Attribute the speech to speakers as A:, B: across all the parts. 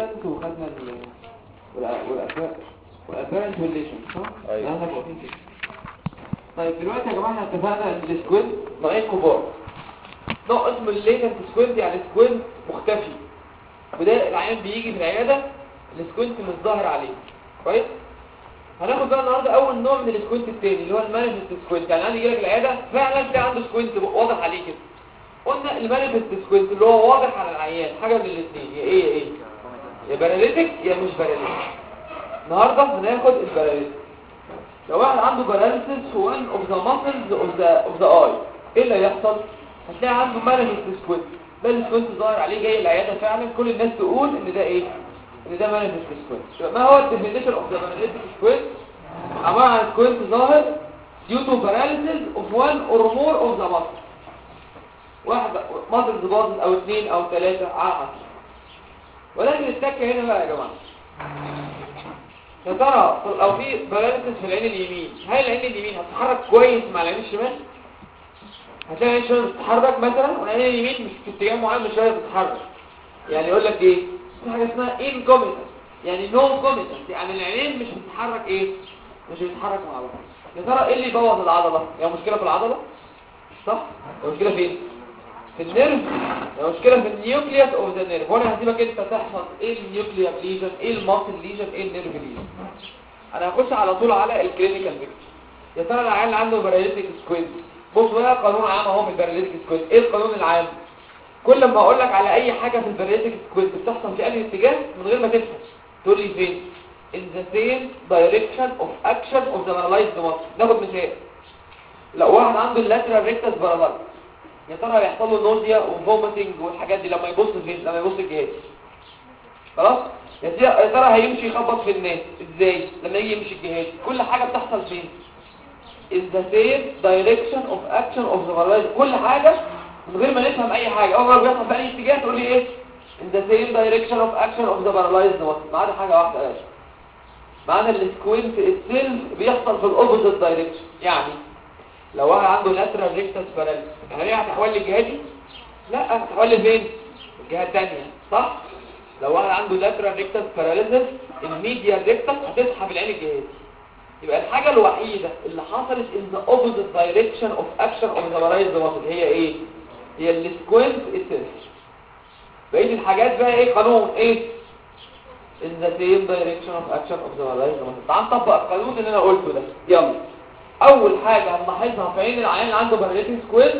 A: ال latent وخدنا وال apparent وال latent صح؟
B: أيوة.
A: كده طيب دلوقتي يا جماعة إحنا اتفقنا إن ال squint نوعين كبار نوع اسمه ال latent squint يعني squint مختفي. وده العيان بيجي في العيادة ال squint مش ظاهر عليه. كويس؟ هناخد بقى النهارده أول نوع من ال squint التاني اللي هو ال manifest squint يعني عندي يجي لك العيادة فعلا في عنده squint واضح عليه كده. قلنا ال manifest squint اللي هو واضح على العيان حاجة من الاثنين يا إيه يا إيه يا paralytic يا مش paralytic النهارده هناخد ال paralytic لو واحد عنده paralysis one of the muscles of the of the eye إيه اللي هيحصل؟ هتلاقي عنده manifest squint ده ال squint ظاهر عليه جاي العيادة فعلا. كل الناس تقول إن ده إيه؟ إن ده manifest squint ما هو ال definition of the paralytic squint عبارة عن squint ظاهر due to paralysis of one or more of the muscles. واحد muscles باظت أو اثنين أو ثلاثة حسب ولكن التكه هنا بقى يا جماعة. يا ترى لو في paralysis في العين اليمين هل العين اليمين هتتحرك كويس مع العين الشمال؟ هتلاقي العين الشمال بتتحرك مثلا والعين اليمين مش في اتجاه معين مش راضيه تتحرك. يعني يقول لك إيه؟ في حاجة اسمها incomitance يعني no comitance يعني العينين مش بتتحرك إيه؟ مش بتتحرك مع بعض. يا ترى إيه اللي يبوظ العضلة؟ هي مشكلة في العضلة؟ صح؟ المشكلة فين؟ في ال nerve المشكلة في ال nucleus of the nerve وأنا هسيبك أنت تحفظ إيه ال nucleus lesion إيه ال muscle lesion إيه ال nerve lesion. أنا هخش على طول على ال clinical picture يا ترى العيان اللي عنده paralytic squint بص بقى قانون عام أهو في ال paralytic squint إيه القانون العام؟ كل ما أقول لك على أي حاجة في ال paralytic squint بتحصل في أي اتجاه من غير ما تفهم. تقول لي فين؟ In the same direction of action of the paralyzed muscle. ناخد مثال. لو واحد عنده ال lateral rectus paralyzed يا ترى هيحصل له nausea و vomiting والحاجات دي لما يبص فين لما يبص الجهة دي. خلاص؟ يا ترى- هيمشي يخبط في الناس إزاي؟ لما يجي يمشي الجهة دي. كل حاجة بتحصل فين؟ In the same direction of action of the paralyzed كل حاجة من غير ما نفهم أي حاجة. أول ما بيحصل في أي اتجاه تقول لي إيه؟ In the same direction of action of the paralyzed muscle ما عدا حاجة واحدة باشا معنى ال squint itself بيحصل في ال opposite direction يعني لو واحد عنده lateral rectus paralysis هي هتحول للجهه دي لا هتحول لفين؟ الجهه الثانية صح؟ لو واحد عنده lateral rectus paralysis ال medial rectus هتسحب العين الجهاز يبقى الحاجة الوحيدة اللي حصلت opposite direction of action of the paralyzed muscle هي إيه؟ هي ال squint itself بقية الحاجات بقى إيه؟ قانون إيه؟ in the same direction of action of the muscle. تعال نطبق القانون اللي أنا قلته ده. يلا. أول حاجة هنلاحظها في عين العيان اللي عنده paralytic squint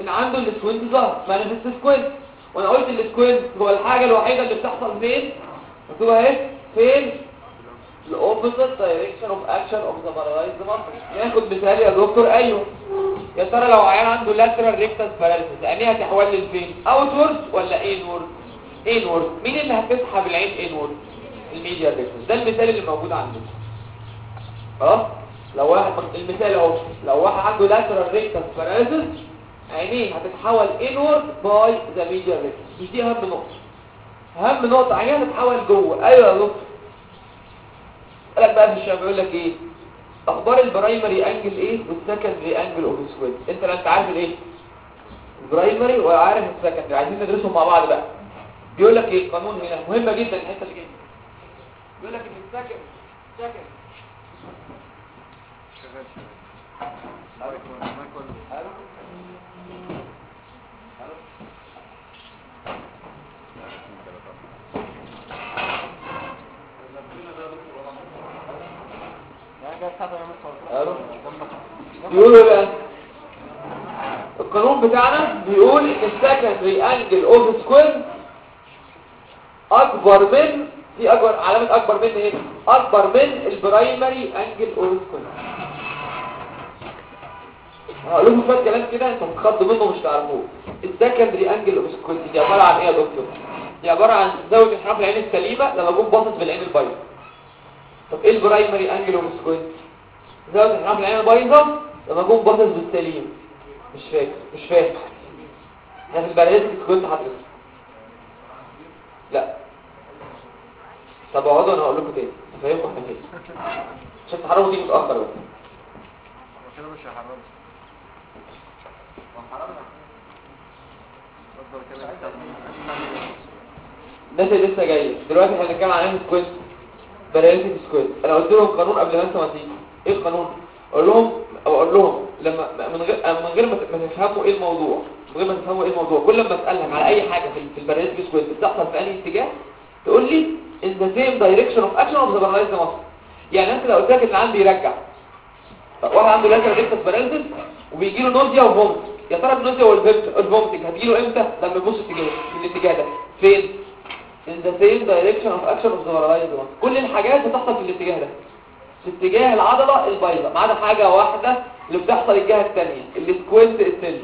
A: إن عنده ال squint ظهر manifest squint وأنا قلت ال squint هو الحاجة الوحيدة اللي بتحصل فين؟ مكتوبه اهي فين؟ ال opposite direction of action of the paralyzed muscle ناخد مثال يا دكتور أيوه. يا ترى لو عيان عنده lateral rectus paralysis عينيها هتحول لفين؟ outward ولا inward inward مين اللي هتسحب العين inward ال medial rectus ده المثال اللي موجود عندكم خلاص؟ لو واحد المثال اهو لو واحد عنده lateral rectus paralysis عينيه هتتحول inward by the medial rectus مش دي أهم نقطة. أهم نقطة عينيها هتتحول جوه. أيوه يا دكتور. قال لك بقى الشام بيقول لك إيه؟ أخبار ال primary angle إيه؟ وال secondary angle of squint أنت أنت عارف الايه ال primary وعارف ال secondary عايزين ندرسهم مع بعض بقى. بيقول لك إيه؟ قانون هنا. مهمه جدا الحتة اللي جاية. بيقول لك إن ال second second بقى القانون بتاعنا بيقول ان ال secondary angle of squint أكبر من في اكبر علامة أكبر من إيه؟ أكبر من ال primary angle of squint هقول لكم شوية كلام كده أنتوا هتخضوا منه مش تعرفوه. ال secondary angle of squint دي عبارة عن إيه يا دكتور؟ دي عبارة عن زاويه انحراف العين السليمة لما اكون باصص بالعين البايظة. طب إيه البرايمري أنجل اوف سكوير زاويه انحراف العين البيضاء لما اكون باصص بالسليم مش فاكر مش فاهم إحنا في البريد كنت حضرتك لا. طب اقعدوا أنا أقول لكم تاني. افهمكم إحنا فين عشان تحرموا دي متأخر. بقى
B: كده مش هحرم
A: الناس اللي لسه جاية دلوقتي إحنا بنتكلم عن squint paralytic squint أنا قلت لهم قانون قبل ما أنت ما تيجي. إيه القانون؟ أقول لهم أو أقول لهم لما من غير من غير ما تفهموا إيه الموضوع. من غير ما تفهموا إيه الموضوع. كل ما اسالك على أي حاجة في ال- في ال paralytic squint بتحصل في أي اتجاه تقول لي the same direction of action of the paralyzed muscle يعني أنت لو قلت لك إن عندي يرجع واحد عنده lateral rectus paralysis وبيجي له nausea و vomit. يا ترى ال nausea وال vomiting هتجي له إمتى؟ لما يبص في الاتجاه ده. فين؟ in the same direction of action of the muscle كل الحاجات بتحصل في الاتجاه ده. في اتجاه العضلة البايظة ما عدا حاجة واحدة اللي بتحصل الجهة الثانية ال squint itself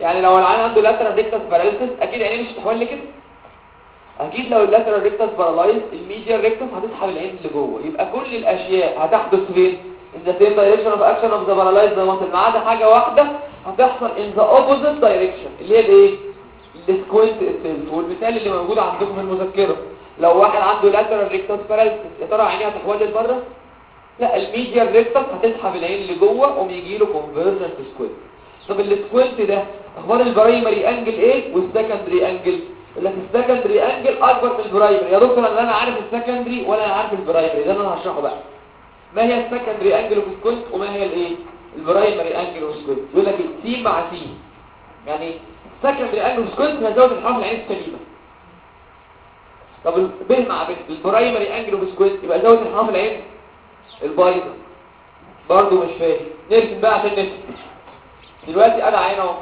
A: يعني لو العيان عنده lateral rectus paralysis أكيد عينيه مش هتحول كده أكيد لو ال lateral rectus paralyzed ال medial rectus هتسحب العين لجوه يبقى كل الأشياء هتحدث فين؟ the same direction of action of the paralyzed muscle ما عدا حاجة واحدة هتحصل in the opposite direction. اللي هي الايه ال squint itself والمثال اللي موجود عندكم في المذكرة. لو واحد عنده lateral rectus paralysis يا ترى عينيه هتحول لبره لا ال medial rectus هتسحب العين لجوه ويجي له convergent squint طب ال squint ده أخبار ال primary angle إيه وال secondary angle لك ال secondary angle أكبر من ال primary. يا دكتور أنا عارف ال secondary ولا أنا عارف ال primary. ده أنا هشرحه بقى. ما هي ال secondary angle of squint وما هي الايه ال primary angle squint يقول لك س مع س يعني ال secondary angle squint هي زاوية انحراف العين السليمة. طب ب مع ال primary angle squint يبقى زاوية انحراف العين البايظة. برضه مش فاهم. نرسم بقى عشان نفهم. دلوقتي أنا عين أهو.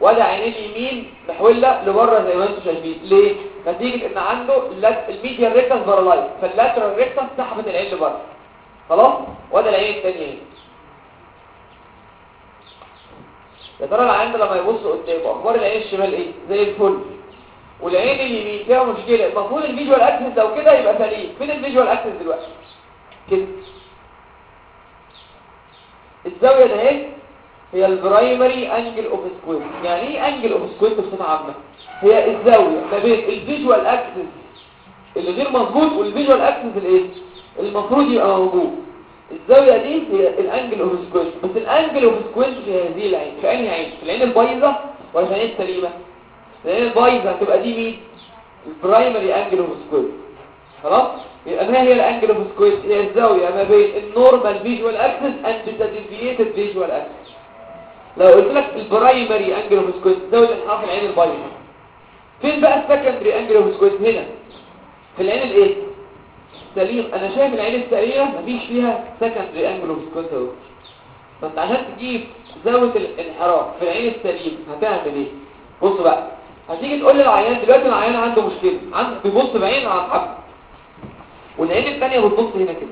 A: ولا عينين اليمين محولة لبرة زي ما أنتم شايفين. ليه؟ نتيجة إن عنده ال medial rectus paralyzed فال lateral rectus سحبت العين لبرة. خلاص؟ ولا العين الثانية يا ترى العين ده لما يبص قدامه أخبار العين الشمال إيه؟ زي الفل. والعين اليمين فيها مشكلة المفروض ال visual axis لو كده يبقى سليم. فين ال visual axis دلوقتي؟ كده. الزاوية ده اهي هي ال primary angle of squint. يعني إيه angle of squint بصفه عامة؟ هي الزاوية ما بين ال visual axis اللي غير مظبوط وال visual axis الإيه؟ المفروض يبقى موجود. الزاوية دي هي ال angle of squint بس ال angle of squint في هذه العين في أنهي عين؟ في العين البايظة ولا في العين السليمة؟ العين البايظة هتبقى دي مين؟ ال primary angle of squint خلاص؟ يبقى ما هي ال angle of squint هي الزاوية ما بين ال normal visual axis and the deviated visual axis لو قلت لك ال primary angle of squint زاويه انحراف العين البايظة. فين بقى ال secondary angle of squint هنا. في العين الايه؟ سليم أنا شايف العين السليمه مفيش فيها secondary angle of اهو فانت عشان تجيب زاوية الانحراف في العين السليم هتعمل إيه؟ بص بقى هتيجي تقول للعيان دلوقتي العيان عنده مشكلة عنده بيبص بعين على الحب والعين الثانية بتبص هنا كده.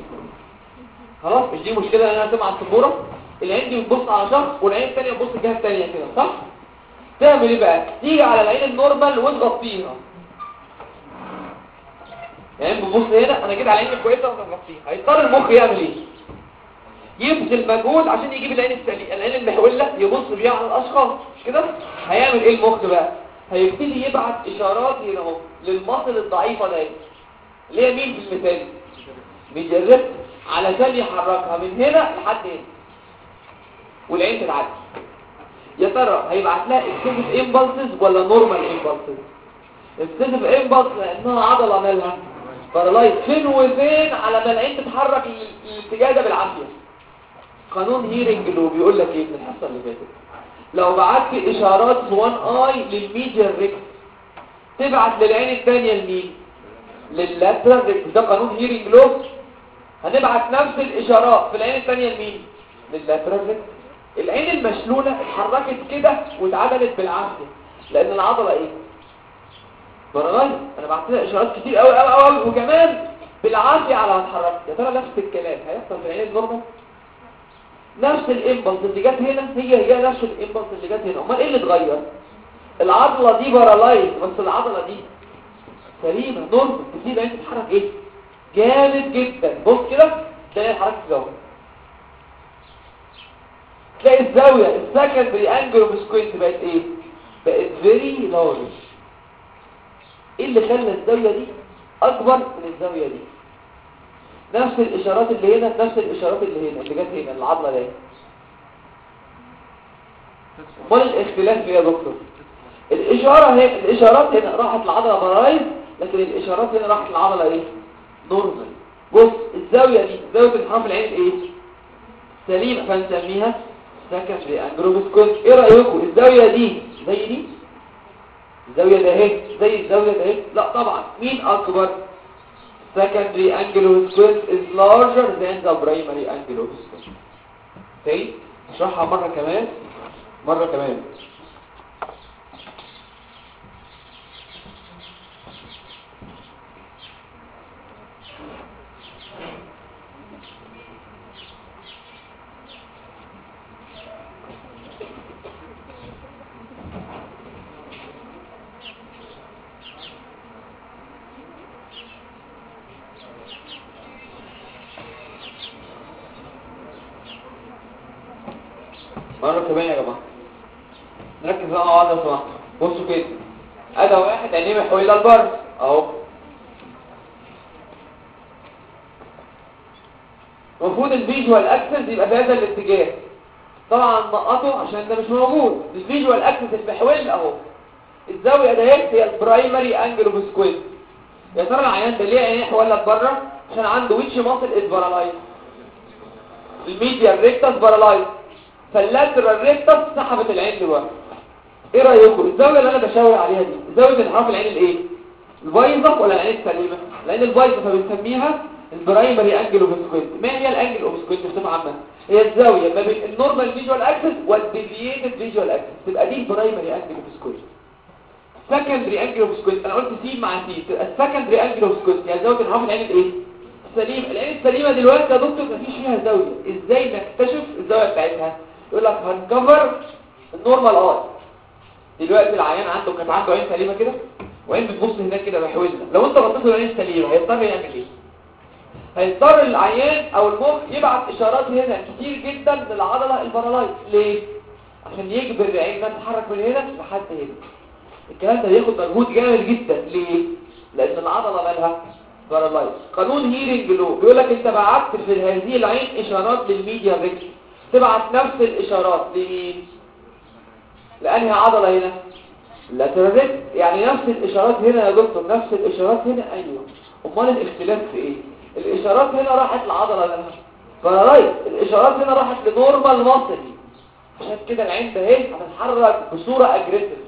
A: خلاص مش دي مشكلة أنا ماسح السبورة. العين دي بتبص على شخص والعين الثانية بتبص الجهه الثانية كده صح؟ تعمل إيه بقى؟ تيجي على العين ال normal وتغطيها. يعني بتبص هنا أنا كده على العين الكويسه ومغطيها هيضطر المخ يعمل إيه؟ يبذل مجهود عشان يجيب العين السليمه العين المحولة يبص بيها على الأشخاص. مش كده؟ هيعمل إيه المخ بقى؟ هيبتدي يبعت إشارات هنا اهو لل muscle الضعيفه ده. اللي هي مين في المثال؟ بيجرب علشان يحركها من هنا لحد هنا. والعين تتعدل يا ترى هيبعت لها excessive impulses ولا normal impulses excessive impulse لأنها عضلة مالها. paralysed فين وفين على ما العين تتحرك ده بالعافية. قانون Hering law بيقول لك إيه؟ من الحصه اللي فاتت لو بعت إشارات في one eye لل medial rectus تبعت للعين الثانية لمين؟ لل lateral rectus. ده قانون Hering law هنبعت نفس الإشارات في العين الثانية لمين؟ لل lateral rectus. العين المشلولة اتحركت كده واتعدلت بالعافية. لأن العضلة إيه؟ paralysed أنا بعت لها إشارات كتير قوي قوي قوي وكمان بالعافية على ما تتحرك يا ترى نفس الكلام هيحصل في العين ال normal نفس ال impulse اللي جت هنا هي هي نفس ال impulse اللي جت هنا. أمال إيه اللي اتغير؟ العضلة دي paralysed بس العضلة دي سليمة normal. تسيب العين تتحرك إيه؟ جامد جدا. بص كده تلاقي الحركة الزاويه تلاقي الزاوية ال secondary angle of squint بقت إيه؟ بقت very large إيه اللي خلى الزاوية دي أكبر من الزاوية دي؟ نفس الإشارات اللي هنا نفس الإشارات اللي هنا اللي جت هنا العضله دي. أمال الاختلاف إيه يا دكتور؟ الإشارة هي الإشارات هنا راحت العضله paralysed لكن الإشارات هنا راحت العضله إيه؟ normal. بص الزاوية دي زاوية انحراف العين إيه؟ سليمة. فنسميها secondary angle of squint إيه رأيكم؟ الزاوية دي زي دي؟ الزاويه ده اهي زي الزاويه ده اهي لا طبعا. مين أكبر secondary angle of squint is larger than the primary angle of squint تاني أشرحها مرة كمان مرة كمان مرة كمان يا جماعة نركز بقى مع بعض يا جماعة بصوا كده ادي واحد عينيه محولة لبره اهو المفروض ال visual axis يبقى في هذا الاتجاه. طبعا نقطه عشان ده مش موجود. ال visual axis المحول اهو. الزاوية ده هي ال primary angle of squint. يا ترى العيان ده ليه عينيه محولة لبره عشان عنده which muscle is paralysed ال medial rectus paralysed فال lateral rectus سحبت العين لورا إيه رأيكم؟ الزاوية اللي أنا بشاور عليها دي زاوية انحراف العين الايه؟ البايظة ولا العين السليمة؟ العين البايظة فبنسميها ال primary angle of squint ما هي ال angle of squint بصفه عامه هي الزاوية ما بين ال normal visual axis وال deviated visual axis تبقى دي ال primary angle of squint secondary angle of squint أنا قلت س مع س تبقى ال secondary angle of squint يعني زاوية انحراف العين الايه السليم العين السليمة دلوقتي يا دكتور مفيش فيها زاوية. إزاي نكتشف الزاوية بتاعتها؟ يقول لك هن cover ال normal eye دلوقتي العيان عنده كانت عنده عين سليمة كده؟ وعين بتبص هناك كده محولة لو غطيت له العين السليمة هيضطر يعمل إيه؟ هيضطر العيان أو المخ يبعت إشارات هنا كتير جدا للعضلة ال paralysed ليه؟ عشان يجبر العين إنها تتحرك من هنا لحد هنا. الكلام ده بياخد مجهود جامد جدا. ليه؟ لأن العضلة مالها paralysed قانون Hering law بيقول لك أنت بعت في هذه العين إشارات لل medial rectus تبعت نفس الإشارات لمين؟ لأنهي عضلة هنا؟ ال lateral يعني نفس الإشارات هنا يا دكتور نفس الإشارات هنا. أيوه. أمال الاختلاف في إيه؟ الإشارات هنا راحت لعضلة مالها paralysed الإشارات هنا راحت ل normal muscle. عشان كده العين ده اهي هتتحرك بصورة aggressive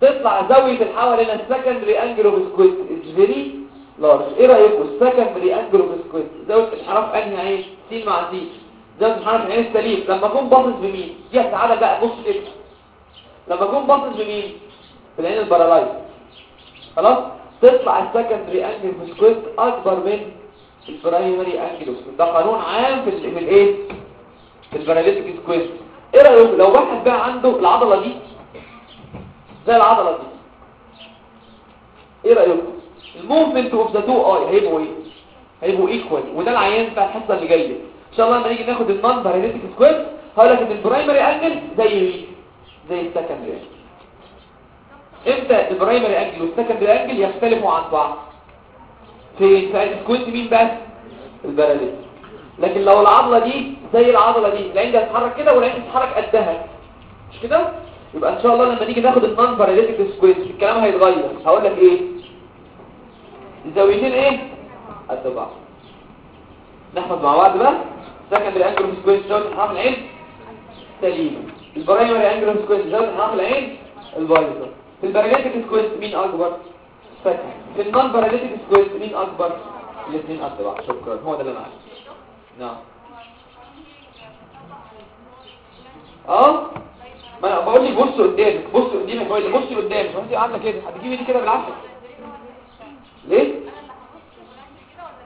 A: تطلع زاوية الحول هنا ال secondary angle of squint is very large إيه رايكم ال secondary angle of squint زاوية الانحراف أنهي عين؟ س مع س زاوية الانحراف العين السليم. لما أكون باصص بمين؟ دي تعالى بقى بص كده. لما أكون باصص بمين؟ في العين ال paralysed خلاص؟ تطلع ال secondary angle of squint أكبر من ال primary squint ده قانون عام في ال- في الايه في ال paralytic squint إيه رايكم لو واحد بقى عنده العضلة دي؟ زي العضلة دي. إيه رأيكم؟ ال movement of the two eyes هيبقوا إيه؟ هيبقوا equal وده العيان بتاع الحصة اللي جاية. إن شاء الله لما نيجي ناخد ال non paralytic squint هقول لك إن ال primary angle زي مين زي ال secondary إمتى ال primary angle وال secondary angle يختلفوا عن بعض؟ في ال squint مين بس ال paralytic لكن لو العضلة دي زي العضلة دي العين هتتحرك كده والعين تتحرك قدها. مش كده؟ يبقى إن شاء الله لما نيجي ناخد ال non paralytic squint الكلام هيتغير. هقول لك إيه. الزاويتين إيه؟ قد بعض نحفظ مع بعض بقى. secondary angle squint زاويه انحراف العين. سليمه ال primary angle squint زاويه انحراف العين. البايظه في ال paralytic squint مين أكبر؟ second في ال non paralytic squint مين أكبر؟ الاثنين قد بعض. شكرا. هو ده اللي أنا عايزه. نعم. آه ما أنا بقول لك بص قدامك. بص قدامك. بقول لك بص قدامك. أنت عامله كده هتجيبي دي كده بالعافية. ليه؟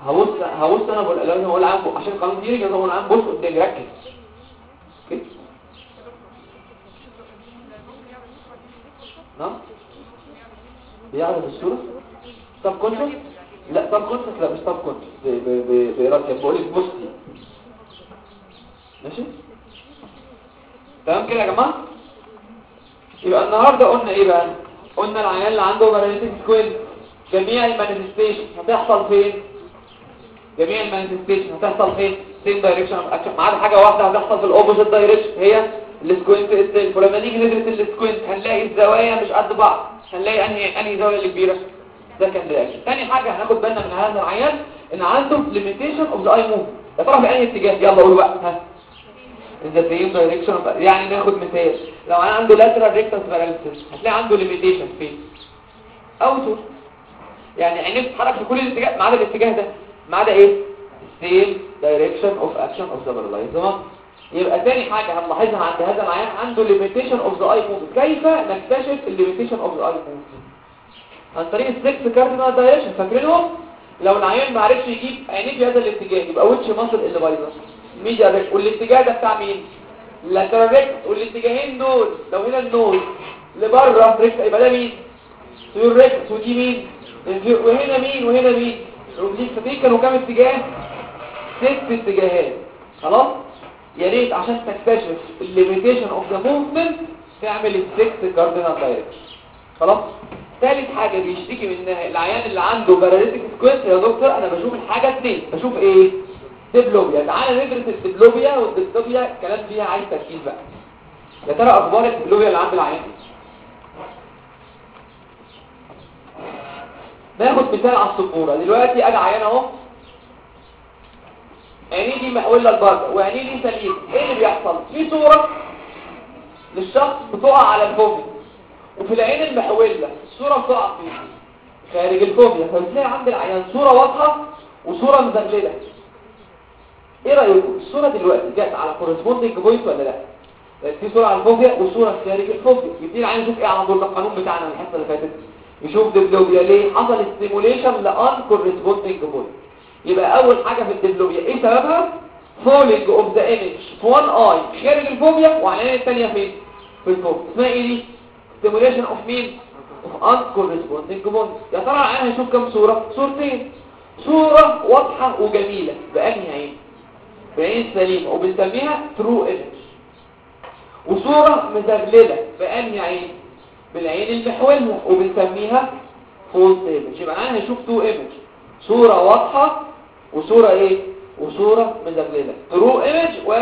A: هبص هبص أنا بقول لازم أقول عام عشان قانون دي لازم أقول عام بص قدامي ركز. كده نعم؟ بيعرض الصورة طب conscious لا طب conscious لا مش طب conscious بإرادة بقول لك بصي ماشي؟ تمام كده يا جماعة؟ يبقى النهارده قلنا إيه بقى؟ قلنا العيان اللي عنده paralytic squint جميع ال manifestation هتحصل فين؟ جميع ال manifestation هتحصل فين؟ same direction ما عدا حاجة واحدة هتحصل في ال opposite direction هي ال squint إزاي ولما نيجي ندرس ال squint هنلاقي الزوايا مش قد بعض. هنلاقي انهي أنهي زاويه كبيرة. ده كان رياكشن تاني حاجة هناخد بالنا من هذا العيان إن عنده limitation of the eye move يا ترى بأي اتجاه؟ يلا قولوا بقى. ها. Same direction of- يعني ناخد مثال. لو أنا عنده lateral rectus paralysis هتلاقي عنده limitation فين اوتو يعني عينيه بتتحرك في كل الاتجاه ما عدا الاتجاه ده. ما عدا إيه؟ Direction of action of the paralyzed muscle يبقى تاني حاجة هنلاحظها عند هذا العيان عنده limitation of the eye movement كيف نكتشف ال limitation of the eye movement عن طريق ال six cardinal direction فاكرينهم؟ لو العيان ما عرفش يجيب عينيه في هذا الاتجاه يبقى which muscle اللي بايظه medial rectus والاتجاه ده بتاع مين؟ lateral rectus والاتجاهين دول لو هنا ال nose لبره rectus يبقى ده مين؟ superior rectus ودي مين؟ وهنا مين؟ وهنا مين؟ oblique فدي كانوا كام اتجاه؟ ست اتجاهات. خلاص؟ يا ريت عشان تكتشف ال limitation of the movement تعمل ال six cardinal direction خلاص؟ ثالث حاجة بيشتكي منها العيان اللي عنده paralytic squint يا دكتور أنا بشوف الحاجة اتنين. بشوف إيه؟ diplopia تعالى ندرس ال diplopia وال diplopia الكلام فيها عايز تركيز بقى. يا ترى أخبار ال diplopia اللي عند العيان؟ ناخد مثال على السبورة. دلوقتي ادي عيان أهو. عينيه دي محوله لبره وعينيه دي سليم. إيه اللي بيحصل؟ في صورة للشخص بتقع على ال fovea وفي العين المحولة الصورة بتقع فين خارج ال fovea فبتلاقي عند العيان؟ صورة واضحة وصورة مزغللة. إيه رأيكم؟ الصورة دلوقتي جت على corresponding point ولا لأ؟ في صورة على ال fovea وصورة خارج ال fovea يبتدي العيان يشوف إيه على القانون بتاعنا من الحصة اللي فاتت. يشوف diplopia ليه حصل stimulation ل uncorresponding point يبقى أول حاجة في ال diplopia إيه سببها؟ falling of the image في one eye خارج ال fovea. وعلى العين الثانية فين؟ في ال fovea. اسمها إيه دي؟ Stimulation of مين of uncorresponding points يا ترى العيان هيشوف كم صورة؟ صورتين. صورة واضحة وجميلة. بأنهي عين؟ بعين سليمة. وبنسميها true image. وصورة مزغللة. بأنهي عين؟ بالعين المحولة وبنسميها false image. يبقى العيان هيشوف two image. صورة واضحة وصورة إيه؟ وصورة مزغللة true image و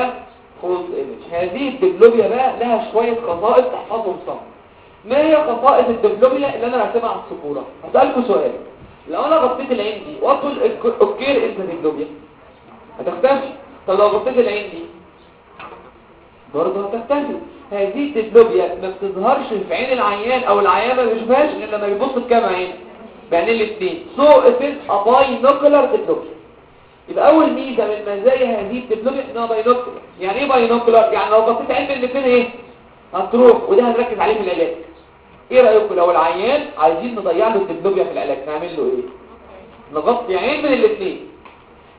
A: false image هذه ال diplopia بقى لها شوية خصائص تحفظهم صم ما هي خصائص ال diplopia اللي أنا راسمها على السبوره هسألكوا سؤال. لو أنا غطيت العين دي what will occur in the diplopia هتختفي طب لو غطيت العين دي برضه هتختفي هذه ال diplopia ما بتظهرش في عين العيان أو العيان ما بيشوفهاش غير لما يبص بكام عين؟ بعينين الاثنين so it's a binocular diplopia يبقى أول ميزة من مزايا هذه ال diplopia انها binocular يعني إيه binocular يعني لو عين من الاثنين إيه؟ هتروح وده هنركز عليه في العلاج. إيه رأيكم لو العيان عايزين نضيع له ال diplopia في العلاج نعمل له إيه؟ نغطي عين من الاثنين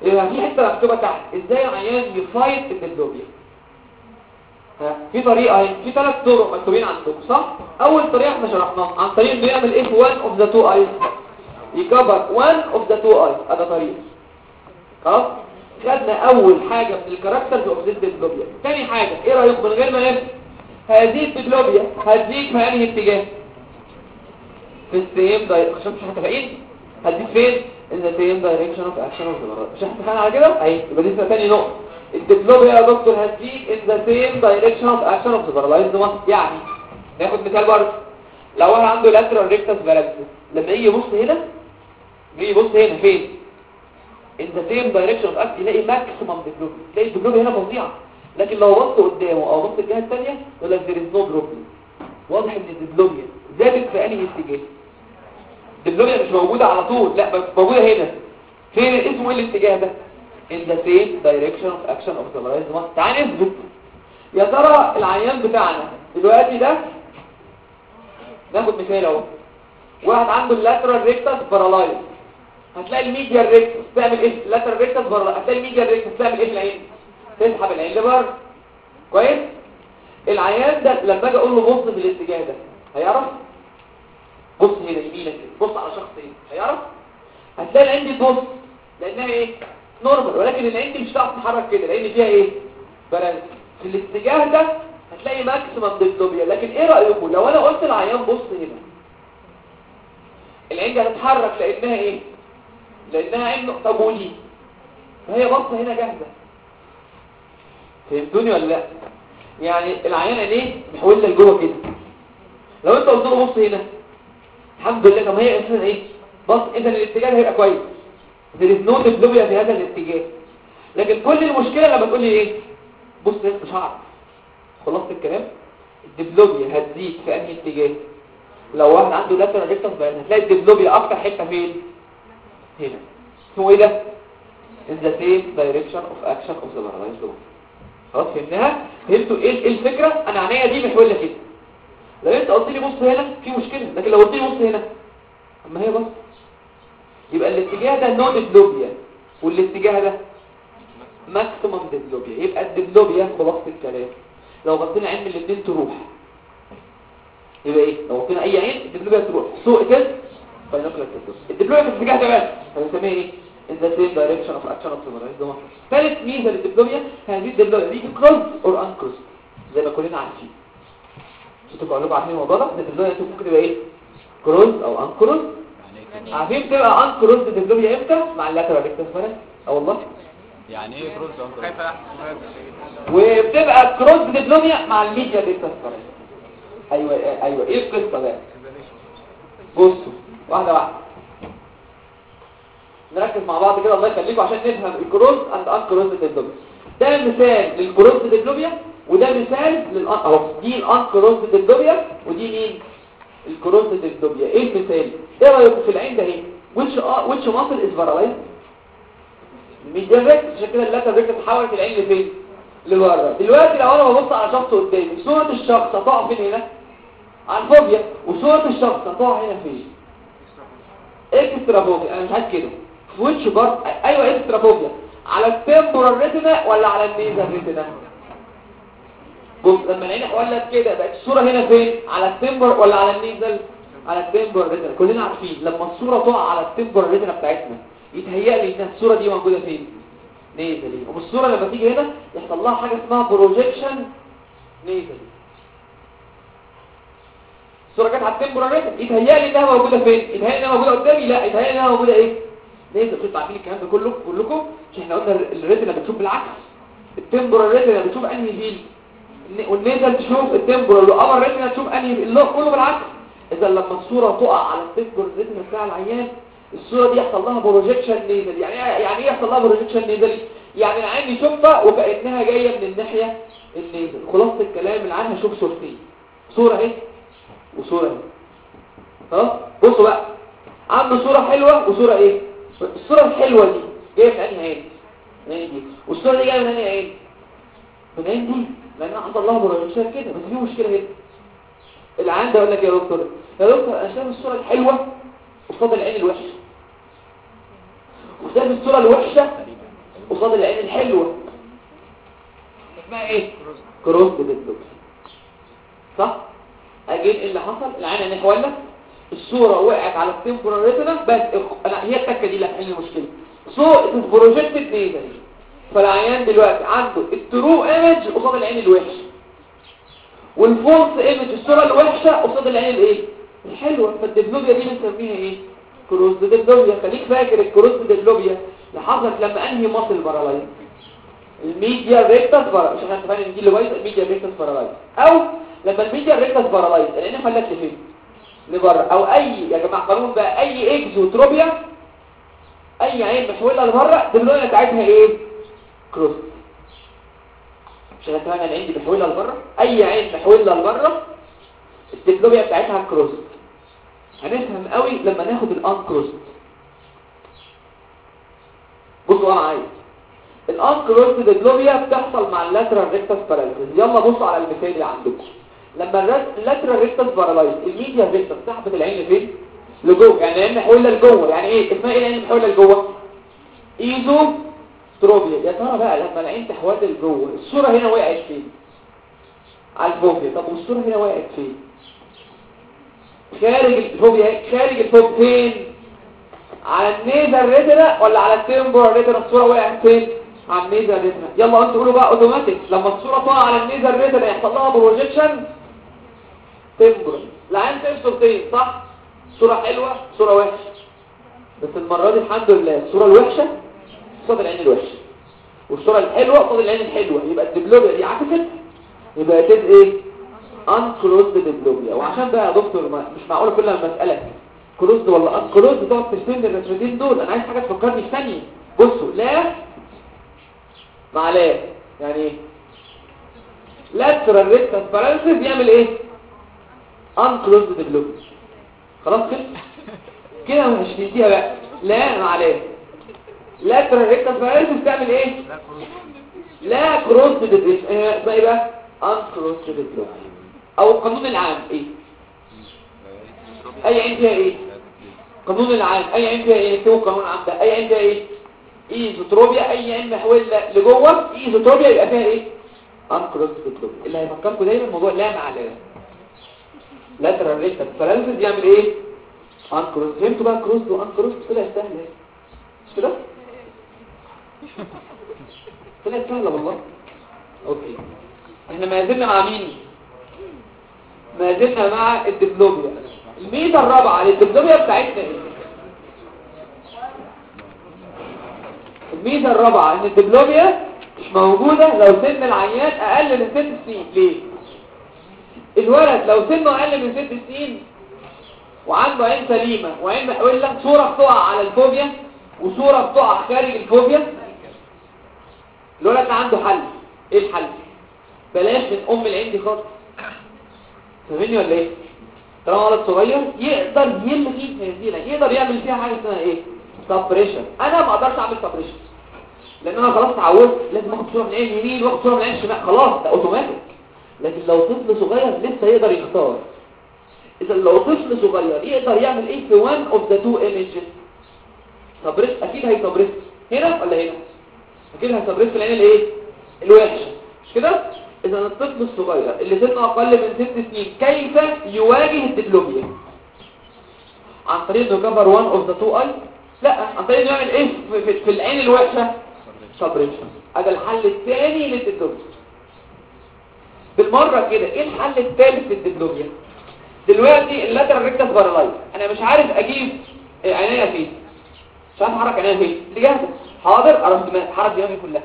A: يبقى في حتة مكتوبة تحت. إزاي العيان ي avoid ال diplopia ها؟ في طريقة أهي. في ثلاث طرق مكتوبين عندكم صح؟ أول طريقة إحنا شرحناها عن طريق انه يعمل إيه؟ في one of the two eyes. ي cover one of the two eyes. هذا طريق. خلاص؟ خدنا أول حاجة من ال characters of the diplopia ثاني حاجة إيه رايكم من غير ما نفهم هذه ال diplopia هتزيد في أنهي اتجاه؟ في ال same direction مش متفقين هتزيد فين؟ same direction of action of the muscle مش هتفقين على كده؟ اهي يبقى دي تاني نقطة. ال diplopia يا دكتور هتزيد same direction of action of the paralyzed muscle يعني ناخد مثال برضه. لو واحد عنده lateral rectus paralysis لما يجي يبص هنا يجي يبص هنا فين؟ In the same direction of action يلاقي maximum diplopia تلاقي ال diplopia هنا فظيعه لكن لو بص قدامه أو بص الجهة الثانية يقول لك there is no problem واضح إن ال diplopia زادت في أنهي اتجاه؟ ال diplopia مش موجودة على طول لا موجودة هنا. فين اسمه إيه الاتجاه ده؟ In the same direction of action of the muscle تعال نثبت. يا ترى العيان بتاعنا دلوقتي ده؟ ناخد مثال أهو. واحد عنده ال lateral rectus paralyzed هتلاقي ال medial rectus تعمل إيه؟ ال lateral rectus paralyzed هتلاقي ال medial rectus تعمل إيه العين؟ تسحب العين لبره. كويس؟ العيان ده لما أجي أقول له بص في الاتجاه ده هيعرف؟ بص هنا يمينك بص على شخص إيه؟ هيعرف؟ هتلاقي العين دي تبص لأنها إيه؟ normal ولكن العين دي مش هتعرف تتحرك كده لأن فيها إيه؟ paralysis في الاتجاه ده هتلاقي maximum diplopia لكن إيه رأيكم؟ لو أنا قلت العيان بص هنا العين دي هتتحرك لأنها إيه؟ لأنها عين نقطه بولي فهي بصه هنا جاهزة. فهمتوني ولا لأ؟ يعني العيان عينيه محولة لجوه كده. لو انت قلت له بص هنا الحمد لله. طب هي أساسا إيه؟ بص اذا الاتجاه هيبقى كويس. There is no في هذا الاتجاه. لكن كل المشكلة لما تقول لي إيه؟ بص مش هعرف خلصت الكلام؟ الدبلوبيا هتزيد في أنهي اتجاه؟ لو واحد عنده lateral rectus هتلاقي ال diplopia أكتر حتة فين؟ هنا. اسمه إيه ده؟ In the same direction of action of the paralyzed body خلاص فهمناها؟ فهمتوا إيه إيه الفكرة؟ أنا عينيا دي محوله كده. لو أنت قلت لي بص هنا في مشكلة. لكن لو قلت لي بص هنا أما هي بص. يبقى الاتجاه ده no diplopia والاتجاه ده maximum diplopia يبقى ال diplopia خلاصه الكلام. لو غطينا عين من الاثنين تروح. يبقى إيه؟ لو غطينا أي عين ال diplopia تروح. سوء كده؟ binocular test ال diplopia في الاتجاه ده بس. هنسميها إيه؟ Same direction of action of the paralyzed ثالث ميزه لل diplopia هذه ال diplopia دي crossed or uncrossed زي ما كلنا عارفين. أنتوا كلكم عارفين الموضوع ده؟ ال diplopia ممكن تبقى إيه؟ crossed أو uncrossed عارفين تبقى uncrossed ال diplopia إمتى؟ مع ال lateral rectus أه والله.
C: يعني إيه crossed
B: كيف
A: وبتبقى crossed diplopia مع ال medial rectus أيوه أيوه. إيه القصة بقى؟ بصوا. واحدة واحدة. نركز مع بعض كده. الله يخليكم عشان نفهم. ال crossed and uncrossed diplopia ده مثال لل crossed diplopia وده مثال لل un. أهو. دي ال uncrossed diplopia ودي مين؟ ال crossed diplopia إيه المثال؟ إيه رأيكم في العين ده إيه؟ Which uh, which muscle is paralyzed عشان كده ال lateral rectus اتحولت العين لفين؟ لبره دلوقتي لو أنا ببص على شخص قدامي صورة الشخص هتقع فين هنا؟ على ال fovea. وصورة الشخص هتقع هنا فين؟ extra fovea أنا مش عايز كده. which part أيوه extra fovea على ال temporal retina ولا على ال nasal retina بص لما العين ولت كده بقت الصورة هنا فين؟ على ال temporal ولا على ال nasal على ال temporal retina كلنا عارفين لما الصورة تقع على ال temporal retina بتاعتنا يتهيأ لي إن الصورة دي موجودة فين؟ nasal والصورة لما تيجي هنا يحصل لها حاجة اسمها projection nasal الصورة جت على ال temporal retina يتهيأ لي إنها موجودة فين؟ يتهيأ لي إنها موجودة قدامي. لا يتهيأ لي إنها موجودة إيه؟ ليه؟ أنتوا عارفين الكلام ده كله؟ كلكم مش إحنا قلنا ال retina بتشوف بالعكس. ال temporal retina بتشوف أنهي field وال nasal تشوف ال temporal وال upper retina تشوف أنهي field كله بالعكس. إذا لما الصورة تقع على ال temporal retina بتاع العيان الصورة دي يحصل لها projection nasal يعني يعني إيه يحصل لها projection nasal يعني العين يشوفها وكأنها جاية من الناحية ال nasal خلاصة الكلام العين هشوف صورتين. صورة اهي وصورة اهي خلاص بصوا بقى. عنده صورة حلوة وصورة إيه؟ الصورة الحلوة دي جاية من أنهي عين؟ من عين دي. والصورة دي جاية من أنهي عين؟ من عين دي. لأن عند الله مرجوشات كده. بس في مشكلة هنا. العين ده يقول لك يا دكتور. يا دكتور أنا شايف الصورة الحلوة قصاد العين الوحشة. وشايف الصورة الوحشة قصاد العين الحلوة. اسمها إيه؟ كروس بالدكتور صح؟ اجين إيه اللي حصل؟ العين أنا حولت الصورة وقعت على التمبورال ريتنا بس أنا هي التكة دي اللي هتحل المشكلة. صوره ال projected nasal فالعيان دلوقتي عنده ال true image قصاد العين الوحش وال false image الصورة الوحشة قصاد العين الإيه؟ الحلوة. فال diplopia دي بنسميها إيه؟ crossed diplopia. خليك فاكر ال crossed diplopia اللي حصلت لما أنهي muscle paralyzed ال medial rectus paralyzed مش إحنا إن دي اللي بايظة ال medial rectus paralyzed أو لما ال medial rectus paralyzed العين فلت لفين لبره أو أي يا جماعة قانون بقى أي exotropia أي عين محولة لبره ال diplopia بتاعتها إيه؟ crossed. مش هتفهم العين دي محولة لبره. أي عين محولة لبره ال diplopia بتاعتها crossed. هنفهم قوي لما ناخد ال uncrossed بصوا أنا عايز. ال uncrossed diplopia بتحصل مع ال lateral rectus paralysis يلا بصوا على المثال اللي عندكم. لما ال lateral rectus paralyzed ال medial rectus سحبت العين لفين لجوه. يعني العين محوله لجوه. يعني إيه؟ اسمها إيه العين محوله لجوه؟ esotropia يا ترى بقى لما العين تحول لجوه الصورة هنا وقعت فين؟ على ال fovea. طب والصورة هنا وقعت فين؟ خارج ال fovea. خارج ال fovea فين؟ على ال nasal retina ولا على ال temporal retina الصورة وقعت فين؟ على ال nasal retina يلا أنتوا قولوا بقى أوتوماتيك. لما الصورة تقع على ال nasal retina يحصل لها projection تمبر العين فيه صورتين صح؟ صورة حلوة صورة وحشة. بس المرة دي الحمد لله الصورة الوحشة قصاد العين الوحشة. والصورة الحلوة قصاد العين الحلوة. يبقى الدبلوبيا دي عكست يبقى تد إيه؟ Unclosed diplopia وعشان بقى يا دكتور مش معقول كل ما اسالك كلوزد ولا unclosed تقعد تستند الرسمتين دول. أنا عايز حاجة تفكرني في ثانية. بصوا لا مع لا. يعني إيه lateral rectus paralysis يعمل إيه؟ Unclosed diplopia خلاص كده؟ كده مش هتديها بقى. لا مع لا lateral rectus paralysis تعمل إيه؟
B: لا كروس
A: كروس ديبريشن اسمها إيه بقى؟ ان كروس ديبريشن أو القانون العام. إيه؟ أي عين فيها إيه؟ القانون العام. أي عين فيها إيه؟ هو القانون العام ده. أي عين فيها إيه؟ esotropia. أي عين محولة لجوه. esotropia يبقى فيها إيه؟ uncrossed diplopia اللي هيفكركم دايما موضوع لا مع لا lateral rectus paralysis يعمل إيه؟ uncrossed فهمتوا بقى crossed و uncrossed طلع سهل إيه؟ مش كده؟ طلعت سهلة والله. Okay. إحنا ما زلنا مع مين؟ ما زلنا مع ال diplopia الميزة الرابعة لل diplopia بتاعتنا إيه؟ الميزة الرابعة إن الدبلوميا مش موجودة لو سن العيان أقل من ست سنين. ليه؟ الولد لو سنه أقل من ست سنين وعنده عين سليمة وعين محولة صورة بتقع على الفوبيا وصورة بتقع خارج الفوبيا الولد ده عنده حل إيه الحل بلاش من أم العين دي خالص. فاهمني ولا إيه؟ طالما ولد صغير يقدر يلغي العين يقدر يعمل فيها حاجة اسمها إيه؟ suppression أنا ما أقدرش أعمل suppression لأن أنا خلاص اتعودت لازم آخد صورة من العين اليمين وآخد صورة من العين الشمال خلاص ده أوتوماتيك. لكن لو طفل صغير لسه يقدر يختار. إذا لو طفل صغير يقدر يعمل إيه في one of the two images suppression أكيد هي suppress هنا ولا هنا؟ أكيد هي suppress في العين الإيه؟ الوحشه مش كده؟ إذا الطفل الصغير اللي سنه أقل من ست سنين كيف يواجه ال diplopia عن طريق انه cover one of the two eyes لا. عن طريق إنه يعمل إيه؟ في, في, في العين الوحشة؟ suppression هذا الحل الثاني لل diplopia بالمرة كده إيه الحل الثالث لل diplopia دلوقتي ال lateral rectus paralyzed أنا مش عارف أجيب عينيا فين. مش عارف أحرك عينيا فين. اتجاه ده حاضر أروح أحرك دماغي كلها.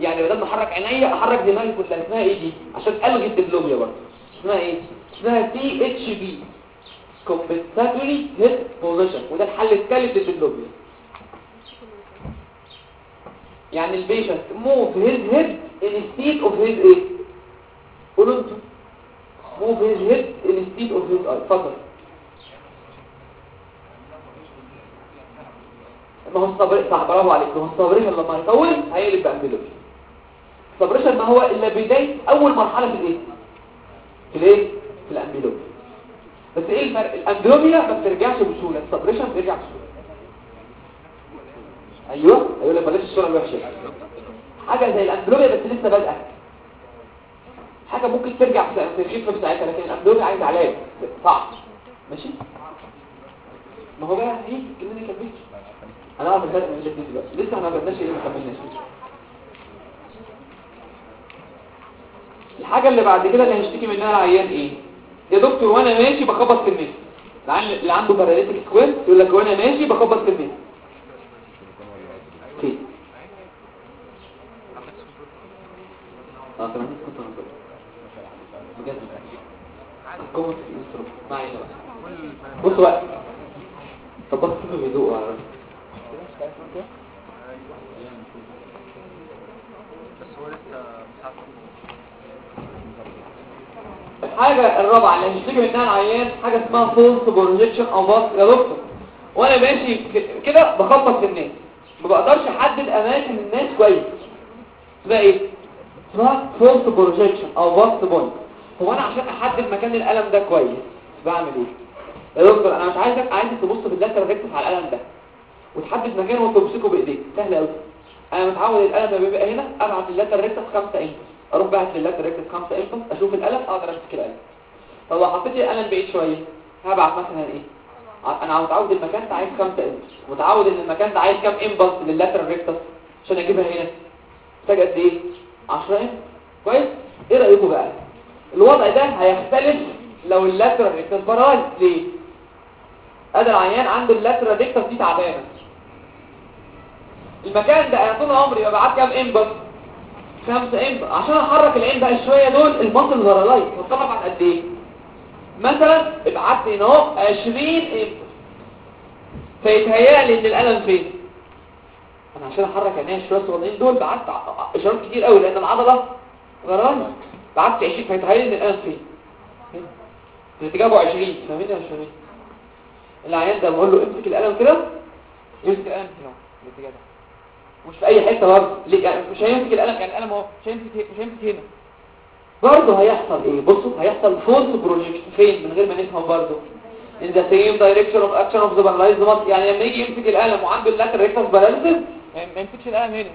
A: يعني بدل ما أحرك عينيا أحرك دماغي كلها. اسمها إيه دي؟ عشان ألغي ال diplopia برضه. اسمها إيه؟ اسمها CHP compensatory head position وده الحل الثالث لل diplopia يعني ال patient move his head instead of his إيه قولوا أنتوا move his head instead of his eye اتفضل ما هو الصبر صح برافو عليك ما هو ال suppression لما يطول هيقلب ب amblyopia ال suppression ما هو إلا بداية أول مرحلة في الإيه؟ في الإيه؟ في ال amblyopia بس إيه الفرق؟ ال amblyopia ما بترجعش بسهولة. ال suppression بيرجع بسهولة. أيوه. أيوه بلاش الصورة الوحشة. حاجة زي ال amblyopia بس لسه بادئة. حاجة ممكن ترجع تخف في ساعتها لكن ال amblyopia عايز علاج صعب. ماشي؟ ما هو بقى هي كلنا كملت أنا أعرف الفرق بين الاثنين دلوقتي. لسه ما بدناش إيه ما كملناش. الحاجة اللي بعد كده اللي هيشتكي منها العيان إيه؟ يا دكتور وأنا ماشي بخبط في اللي عنده paralytic squint يقول لك وأنا ماشي بخبط في okay آه كنت هنقول بجد؟ comment في معايا بقى. بص بقى.
B: لسه مساعد
A: الحاجة الرابعة اللي هنشتكي منها العيان حاجة اسمها false projection أو past يا دكتور وأنا ماشي كده بخبط في الناس. ما بقدرش أحدد أماكن الناس كويس. اسمها إيه؟ اسمها false projection أو past point هو أنا عشان أحدد مكان القلم ده كويس بعمل إيه؟ يا دكتور أنا مش عايزك عايزك تبص في ال lateral rectus على القلم ده وتحدد مكانه وانت تمسكه بإيديك. سهل قوي أنا متعود القلم لما بيبقى هنا أبعت لل lateral rectus 5 impulse أروح باعت لل lateral rectus 5 impulse أشوف القلم أقدر امسك القلم طب لو حطيت لي القلم بعيد شوية هبعت مثلا إيه؟ أنا متعود المكان ده عايز 5 انش متعود إن المكان ده عايز كام impulse لل lateral rectus عشان أجيبها هنا؟ محتاج قد إيه؟ 10 انش كويس؟ إيه رأيكم بقى؟ الوضع ده هيختلف لو ال lateral rectus paralyzed ليه؟ ادي العيان عنده ال lateral rectus دي تعبانة. المكان ده طول عمري ببعت كام impulse خمسة impulse عشان احرك العين بقى شوية دول ال muscle paralyzed هتطلع بعد قد إيه؟ مثلا ابعت لي هنا اهو 20 impulse فيتهيأ لي إن القلم فين؟ أنا عشان أحرك عينيا شوية صغيرين دول بعت إشارات كتير قوي لأن العضلة غراني بعت 20 فيتهيأ لي ان القلم فين؟ هنا. اللي جابوا 20 فاهمين مش فاهمين العيان ده بقول له امسك القلم كده يمسك القلم كده اللي اتجاه ده. مش في أي حتة برضه. ليه؟ يعني مش هيمسك القلم يعني القلم أهو مش هيمسك مش هيمسك هنا. برضه هيحصل إيه؟ بصوا هيحصل false projection فين من غير ما نفهم برضه. The same direction of action of the paralyzed muscle. يعني لما يجي يمسك القلم وعنده ال lateral rectus paralysis ما ما يمسكش القلم هنا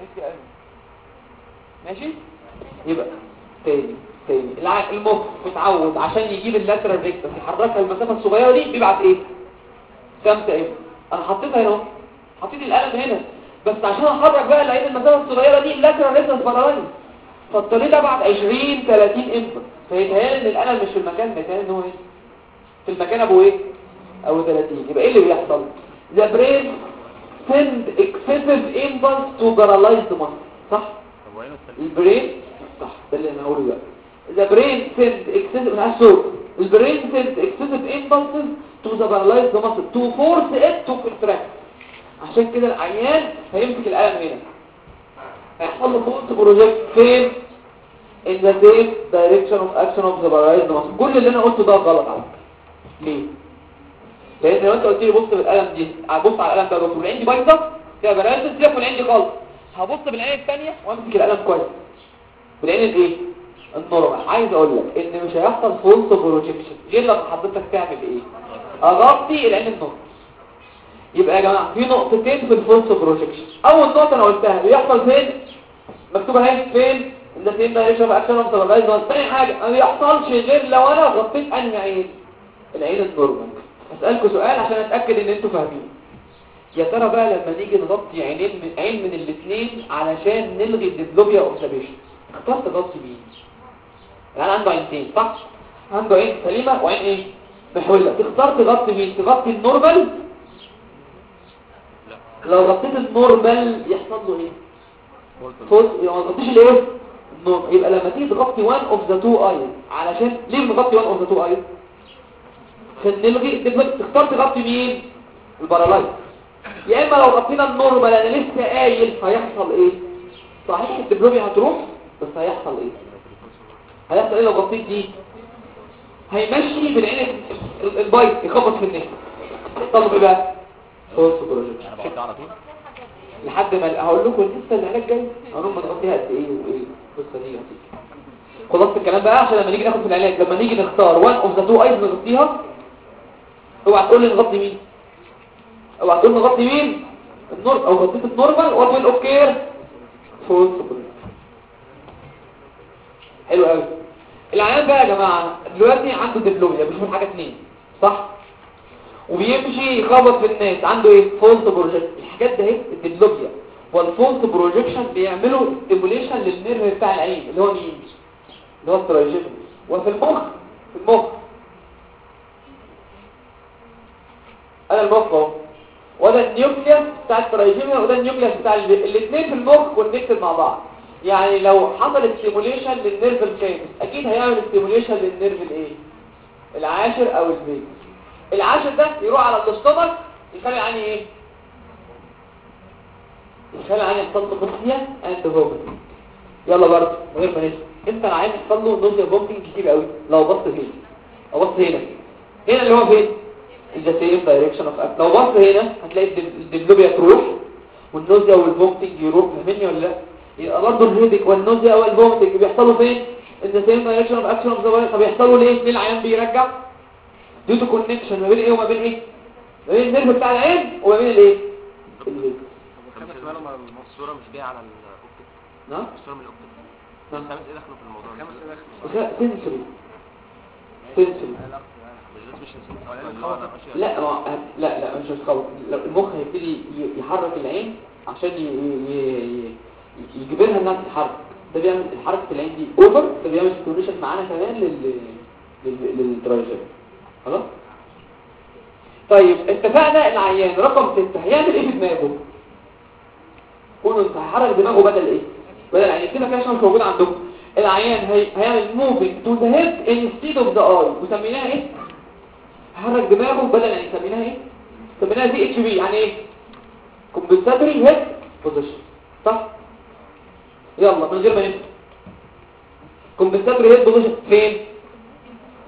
A: ماشي؟ يبقى تاني تاني. المخ متعود عشان يجيب ال lateral rectus يحركها المسافه الصغيرة دي بيبعت إيه؟ خمسة إيه أنا حطيتها هنا. حطيت القلم هنا. بس عشان أحرك بقى لقيت المسافة الصغيرة دي ال lateral rectus paralyzed فاضطريت ابعت 20 30 انبوت فيتهيألي إن القلم مش في المكان بيتهيألي إن هو إيه؟ في المكان أبو إيه؟ أبو 30 يبقى إيه اللي بيحصل؟ the brain send excessive impulse to paralyzed muscle صح؟
B: ال
A: brain صح ده اللي أنا هقوله بقى the brain sends excessive صوت ال brain sends excessive impulses to the paralyzed muscle to force it to contract عشان كده العيان هيمسك القلم هنا هيحصل له false projection فين in the same direction of action of the paralyzed muscle كل اللي أنا قلته ده غلط على فكرة ليه لأن لو أنت قلت لي بص بالقلم دي بص على القلم ده والعين دي بايظة فيها paralysis سيبك من دي خالص. هبص بالعين الثانية وامسك القلم كويس. بالعين الايه؟ ال normal. عايز أقول لك إن مش هيحصل false projection غير لما حضرتك تعمل إيه؟ اغطي العين ال normal يبقى يا جماعة في نقطتين في الفولس بروجكشن أول نقطة أنا قلتها بيحصل فين؟ مكتوبه اهي فين؟ ده فين direction action of ثاني حاجة ما بيحصلش غير لو أنا غطيت أنهي عين؟ العين ال normal. أسألكم سؤال عشان أتأكد إن أنتوا فاهمين. يا ترى بقى لما نيجي نغطي عينين من عين من الاثنين علشان نلغي ال diplopia observation اختار تغطي مين؟ يعني عنده عينتين صح؟ عنده عين سليمة وعين إيه؟ محوله تختار تغطي مين؟ تغطي ال
B: normal؟
A: لو غطيت ال normal يحصل له إيه؟ false. ما تغطيش الايه؟ ال normal. يبقى لما تيجي تغطي one of the two eyes علشان ليه بنغطي one of the two eyes نلغي تختار تغطي مين؟ ال paralyzed يا إما لو غطينا ال normal أنا لسه قايل هيحصل إيه؟ صحيح ال diplopia هتروح بس هيحصل إيه؟ هيحصل إيه لو غطيت دي؟ هيمشي بالعين ال- البايظة يخبط في الناس طب إيه بقى
B: طول.
A: لحد ما هقول لكم لسه العلاج جاي هنقول ما تغطيها قد إيه؟ وإيه؟ القصة دي خلاص الكلام بقى عشان لما نيجي ناخد في العلاج لما نيجي نختار one of the two eyes نغطيها اوعى تقول لي نغطي مين؟ اوعى تقول نغطي مين؟ ال normal أو غطيت ال normal what will occur? false حلو قوي العيان بقى يا جماعة دلوقتي عنده diplopia بيشوف حاجة اتنين صح؟ وبيمشي يخبط في الناس عنده إيه؟ false projection الحاجات ده أهي ال diplopia وال false projection بيعملوا stimulation لل nerve بتاع العين اللي هو مين اللي هو ال trigeminal وفي المخ في المخ. أنا المخ اهو وده ال nucleus بتاع ال trigeminal وده النيوكليوس بتاع الاثنين في المخ connected مع بعض. يعني لو حصل stimulation لل nerve الخامس أكيد هيعمل stimulation لل nerve الايه العاشر أو البيت العاشر ده يروح على ال stomach يخلي العيان إيه؟ يخلي العيان يحصل له nausea and vomiting يلا برضه من غير ما نسمع. انت العيان يحصل له nausea كتير قوي. لو بص هنا أو بص هنا. هنا اللي هو فين؟ In the same direction of act لو بص هنا هتلاقي ال dip- ال diplopia تروح وال nausea وال vomiting يروح. فاهمني ولا لأ؟ يبقى برضه ال headache وال nausea وال vomiting بيحصلوا فين؟ In the same direction of action of the body. طب يحصلوا ليه؟ ليه العيان بيرجع؟ due to connection ما بين إيه وما بين إيه؟ ما بين النيرف بتاع العين وما بين الإيه؟ الهيد.
B: الصورة مش جاية على الأوبتيك.
A: نعم؟
B: الصورة من الأوبتيك.
A: نعم.
B: الخامس إيه دخله في الموضوع؟ إيه دخله
A: سنسوري سنسوري لا ما لا لا مش هتخوف. لو المخ هيبتدي يحرك العين عشان ي- ي- ي- يجبرها إنها تتحرك. ده بيعمل حركه العين دي اوفر ده بيعمل ستيميوليشن معانا كمان لل خلاص؟ طيب اتفقنا العيان رقم 6 هيعمل إيه في دماغه؟ قولوا أنت هيحرك دماغه بدل إيه؟ بدل يعني كده عشان مش موجود عندكم. العيان هي... هيعمل moving to the head instead of the eye. وسميناها إيه؟ حرك دماغه بدل يعني سميناها إيه؟ سميناها دي اتش بي يعني إيه؟ Compensatory head position. صح؟ يلا من غير ما نفهم compensatory head position. فين؟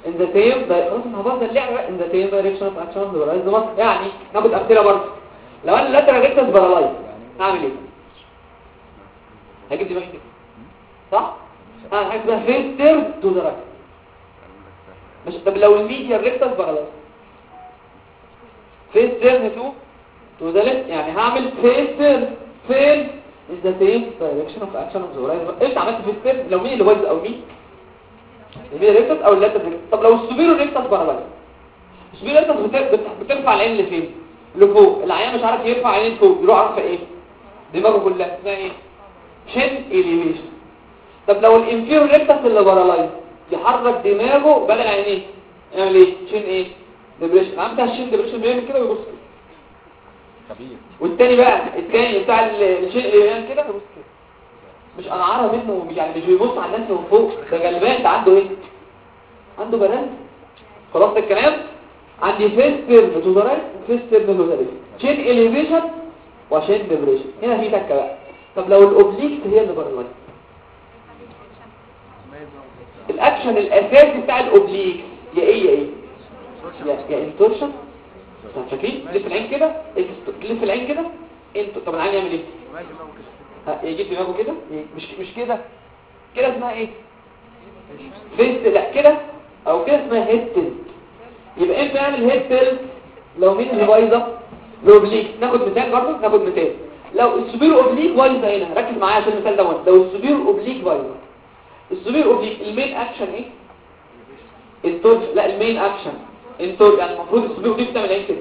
A: In the same خلاص إحنا حفظنا اللعبة in the same direction of action of the يعني ناخد أمثلة برضه. لو أنا lateral rectus paralyzed هعمل إيه؟ هجيب دماغي كده صح؟ ها حاجة اسمها face turn to the مش طب لو ال medial rectus paralyzed face turn to to the left يعني هعمل face turn فين؟ in the same direction of action of the horizon انت عملت face turn لو مين اللي بايظ أو مين؟ ال medial rectus أو ال lateral طب لو ال superior rectus paralyzed ال superior rectus بت- بت- بترفع العين لفين؟ لفوق. العيان مش عارف يرفع عينيه لفوق يروح رافع إيه؟ دماغه كلها. اسمها إيه؟ chin elevation طب لو ال inferior rectus اللي paralyzed يحرك دماغه بدل عينيه. يعمل إيه؟ chin إيه؟ depression عم ال chin depression بيعمل كده ويبص كده.
C: خبير
A: والتاني بقى التاني بتاع ال- ال chin اللي بيعمل كده يبص كده. مش انعاره منه يعني مش بيبص على الناس من فوق. ده غلبان ده عنده إيه؟ عنده بلان خلاص الكلام؟ عندي face turn to the right و face turn to the left chin elevation و chin depression هنا في تكه بقى. طب لو ال oblique هي اللي paralyzed الأكشن الأساسي بتاع ال oblique يا إيه؟ إيه يا, intorsion فاكرين لف العين كده ext- لف العين كده int طب العيان يعمل إيه؟ يجيب دماغه كده مش مش كده كده اسمها إيه؟ face لا كده أو كده اسمها head يبقى إمتى نعمل head لو مين اللي بايظة؟ ال oblique ناخد مثال برضه ناخد مثال. لو ال superior oblique بايظة هنا ركز معايا عشان المثال مهم. لو ال superior oblique بايظة. ال superior oblique ال main action إيه؟ intorsion لا ال main action intorsion يعني المفروض ال superior oblique تعمل إيه كده؟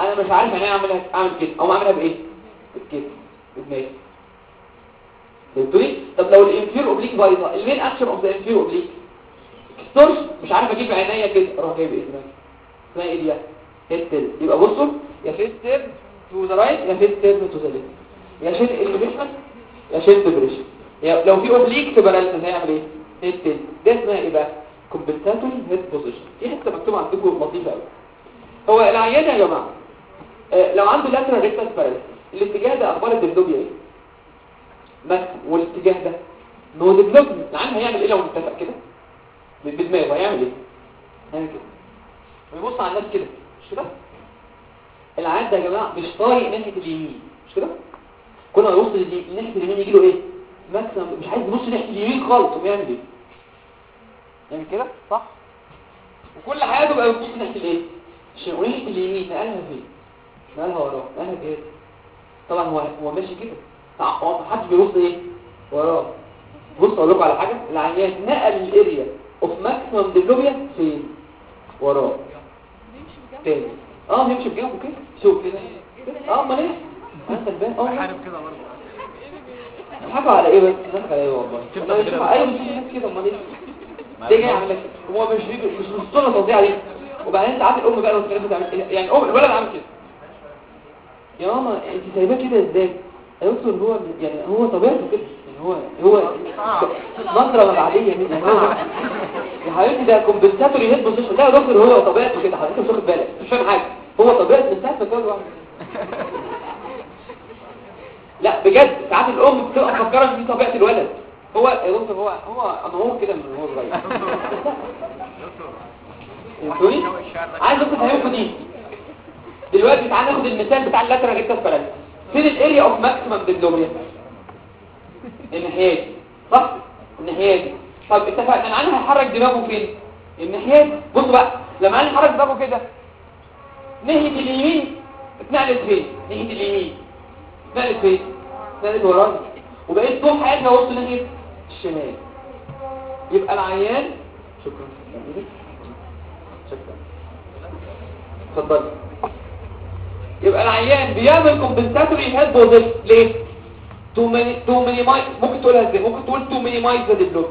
A: أنا مش عارف إيه اعملها اعمل كده. أو اعملها بايه؟ كده بدماغي فهمتوني؟ طب لو ال inferior oblique بايظة ال main action of the inferior oblique extorsion مش عارف أجيب عينيا كده. أروح جايب إيه؟ دماغي اسمها إيه دي tilt يبقى بصوا. يا face tilt to the right يا face tilt to the left يا chin elevation يا chin depression لو في oblique تبقى لازم. هيعمل إيه؟ head tilt ده اسمها إيه بقى؟ compensatory head position دي حتة مكتوبة عندكم لطيفة قوي هو العيان يا جماعة. آه، لو عنده lateral rectus paralysis الاتجاه ده أخبار ال diplopia إيه؟ بس والاتجاه ده. no diplopia العيان هيعمل إيه لو اتفق كده؟ بدماغه هيعمل إيه؟ هيعمل كده. ويبص على الناس كده. مش كده؟ العيان ده يا جماعة مش طايق ناحية اليمين. مش كده؟ كل ما يبص ناحية اليمين يجي له إيه؟ ماكسيمم مش عايز يبص ناحية اليمين خالص هو يعمل إيه؟ يعمل كده؟ صح؟ وكل حياته بقى بيبص ناحيه الإيه؟ وناحيه اليمين نقلها فين؟ نقلها وراه؟ نقلها كده؟ طبعا هو هو ماشي كده. هو محدش بيبص إيه؟ وراه. بص أقول لكم على حاجة. العيان نقل الأريا اوف ماكسيمم ديفلوبيا فين؟ وراه. تاني آه نمشي بجنبه كده. شوف كده. آه أمال إيه؟ انت البان آه
B: حارب كده برضه.
A: حاجة على إيه بس؟ حاجة على إيه والله. أيوه
C: كده.
A: أمال إيه؟ ده جاي كده. مش مش مصطنع توزيع عليه وبعدين ساعات الأم بقى لو اتكلمت تعمل؟ يعني الام الولد عامل كده. يا ماما أنت سايباه كده إزاي؟ يا دكتور هو يعني هو طبيعته كده. يعني هو هو نظرة يعني هو يا حبيبتي ده compensatory head position. لا يا دكتور هو طبيعته كده. حضرتك مش واخد بالك. مش فاهم حاجة. هو طبيعته من ساعه ما اتجوز لا بجد. ساعات الأم بتبقى مفكرة إن دي طبيعة الولد. هو يا هو هو أنا هو كده من هو صغير. فهمتوني؟ عايز بس افهمكم دي. دلوقتي تعالى ناخد المثال بتاع ال lateral rectus paralysis فين ال area of maximum diplopia الناحية دي. صح؟ الناحية دي. طب اتفقنا العيان هيحرك دماغه فين؟ الناحية دي. بصوا بقى لما العيان يحرك دماغه كده ناحية اليمين اتنقلت فين؟ ناحية اليمين. اتنقلت فين؟ اتنقلت ورايا وبقيت طول حياتنا وسط ناحية الشمال يبقى العيان. شكرا. شكرا. اتفضل يبقى العيان بيعمل compensatory head position ليه؟ to mini to minimize ممكن تقولها إزاي ممكن تقول to minimize the diplopia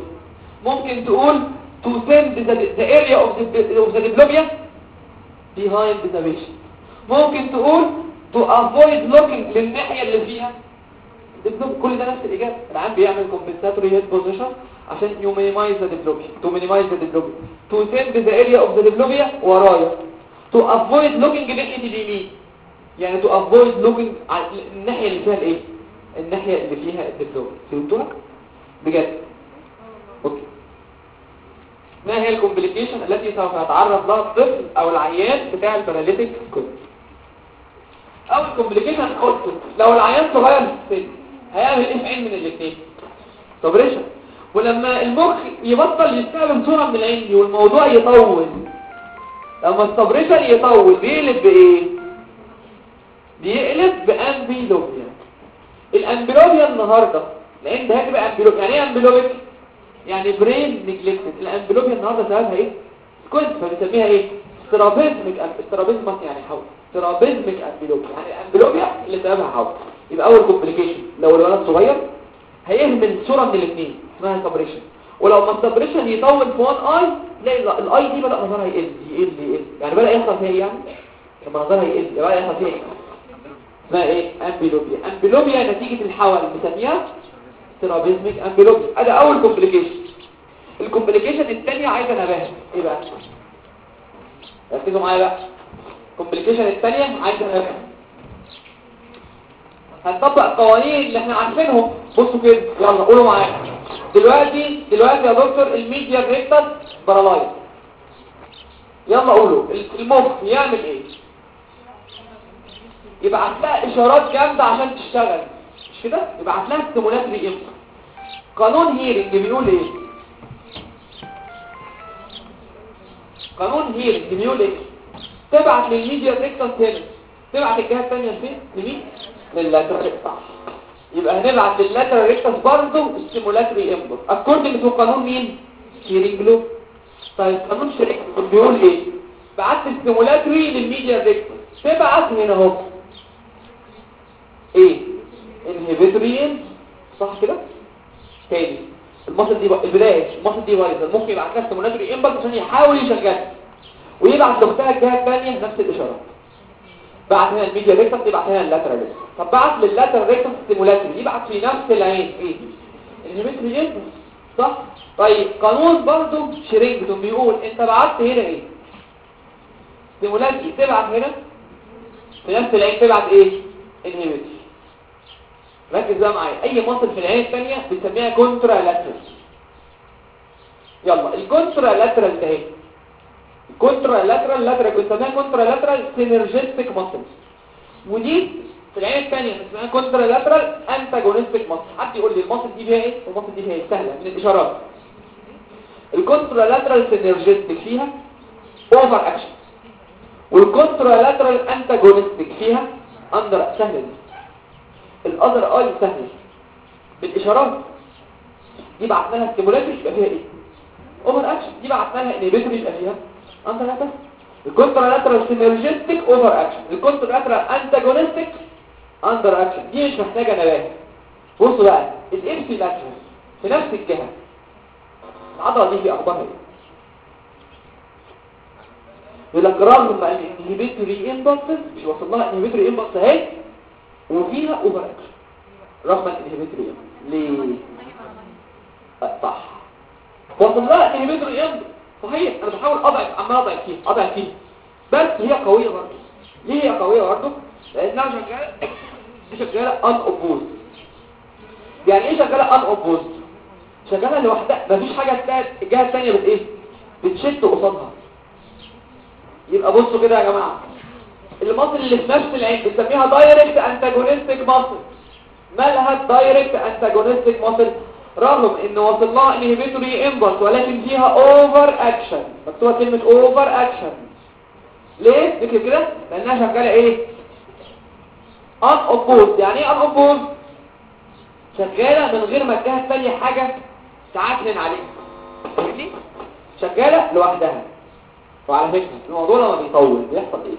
A: ممكن تقول to send the area of the of the diplopia behind the patient ممكن تقول to avoid looking للناحية اللي فيها. diplopia كل ده نفس الإجابة. العيان بيعمل compensatory head position عشان to minimize the diplopia to minimize the diplopia to send the area of the diplopia ورايا. to avoid looking ناحيه اليمين يعني to avoid looking الناحية اللي فيها الإيه؟ الناحية اللي فيها ال diplopia فهمتوها؟ بجد. okay. ما هي ال complication التي سوف يتعرض لها الطفل أو العيان بتاع ال paralytic squint اول complication لو العيان صغير في السن هيعمل إيه في عين من الاثنين suppression ولما المخ يبطل يستقبل صورة من العين والموضوع يطول. لما ال suppression يطول بيقلب بإيه؟ بيقلب ب amblyopia ال amblyopia النهارده. لأن ده هتبقى amblyopia يعني إيه amblyopic يعني brain neglected ال amblyopia النهارده سببها إيه؟ squint فبنسميها إيه؟ strabismic strabismic يعني حول strabismic amblyopia يعني ال amblyopia اللي سببها حول يبقى أول complication لو الولد صغير هيهمل صورة من الاثنين اسمها suppression ولو ما ال suppression يطول في one eye تلاقي ال eye دي بدأ نظرها يقل يقل يقل. يعني بدأ يحصل فيها إيه يعني؟ لما نظرها يقل بدأ يحصل فيها إيه؟ اسمها إيه؟ amblyopia amblyopia نتيجة الحول بنسميها strabismic amblyopia ادي أول complication ال complication الثانية عايزة نباهه إيه بقى؟ ركزوا معايا بقى. ال complication الثانية عايزة نباهه هنطبق القوانين اللي إحنا عارفينهم. بصوا كده يلا قولوا معايا. دلوقتي دلوقتي يا دكتور ال medial rectus paralyzed يلا قولوا المخ يعمل إيه؟ يبعت لها إشارات جامدة عشان تشتغل. مش كده؟ يبعت لها stimulatory impulse قانون هيرنج بيقول إيه؟ قانون هيرنج بيقول إيه؟ تبعت لل medial rectus هنا تبعت الجهة الثانية لفين؟ لمين؟ لل lateral rectus يبقى هنبعت لل lateral rectus برضه stimulatory impulse according to قانون مين؟ هيرنج law طيب قانون شرينجتون بيقول إيه؟ بعت stimulatory لل medial rectus تبعت هنا أهو؟ إيه؟ inhibitory صح كده؟ تاني. ال muscle دي البدايه ال muscle دي بايظه ممكن يبعت لها stimulatory impulse عشان يحاول يشغلها. ويبعت لأختها الجهه الثانية نفس الاشارات بعت هنا ال medial rectus يبعت هنا ال lateral rectus طب بعت لل lateral rectus stimulatory يبعت في نفس العين. إيه inhibitory impulse صح؟ طيب قانون برضو شرينجتون بيقول أنت بعت هنا إيه؟ stimulatory تبعت هنا؟ في نفس العين تبعت إيه؟ inhibitory ركز بقى معايا. أي muscle في العين الثانية بنسميها contralateral يلا ال contralateral ده اهي ال contralateral lateral بنسميها contralateral synergistic muscles. ودي في العين الثانية بنسميها contralateral antagonistic muscle حد يقول لي ال muscle دي فيها إيه؟ ال muscle دي فيها إيه؟ سهلة من الإشارات. ال contralateral synergistic فيها over action وال contralateral antagonistic فيها under سهلة دي. ال other eye سهل بالإشارات دي بعتناها stimulatory يبقى فيها إيه؟ over action دي بعتناها inhibitory يبقى فيها under لا ال contralateral synergistic over action ال contralateral antagonistic under action دي مش محتاجه نباهه بصوا بقى ال ipsilateral في نفس الجهه العضله دي في اخبارها إيه يقول لك رغم ال inhibitory impulses مش وصل لها inhibitory impulse اهي وفيها over action رغم ال inhibitory ليه صح وصل لها inhibitory impulse صحيح أنا بحاول أضعف عمال أضعف فيها أضعف فيها بس هي قوية برضه. ليه هي قوية برضه؟ لانها شغاله شغالة unopposed يعني إيه شغالة unopposed شغالة لوحدها. مفيش حاجة الجهه الثانية بت إيه؟ بتشد قصادها. يبقى بصوا كده يا جماعة. ال muscle اللي في نفس العين بنسميها direct antagonistic muscle مالها direct antagonistic muscle رغم إن وصل لها inhibitory impulse ولكن فيها over action مكتوبة كلمة over action ليه؟ فكر كده؟ لأنها شغالة إيه؟ unopposed يعني إيه unopposed شغالة من غير ما الجهه الثانية حاجة تعكنن عليها. فاهمني؟ شغالة لوحدها. وعلى فكرة الموضوع لما بيطول بيحصل إيه؟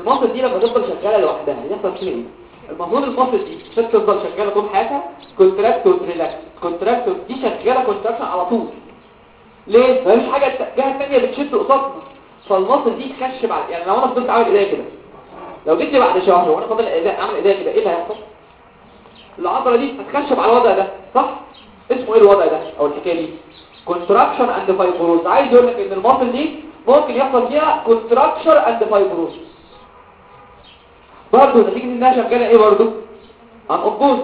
A: ال muscle دي لما تفضل شغالة لوحدها يحصل فيها إيه؟ المفروض ال muscle دي تفضل شغالة طول حياتها contract و relax contract دي شغالة contraction على طول. ليه؟ مفيش حاجة الجهه الثانية بتشد قصادها. فال muscle دي تخشب على يعني لو أنا فضلت عامل إيديا كده لو جيت بعد شهر وأنا فاضل اعمل إيديا كده إيه اللي هيحصل؟ العضله دي هتخشب على الوضع ده صح؟ اسمه إيه الوضع ده أو الحكاية دي؟ contraction and fibrosis عايز يقول لك إن ال muscle دي ممكن يحصل فيها contraction and fibrosis برضه نتيجه انها شغالة إيه برضه unopposed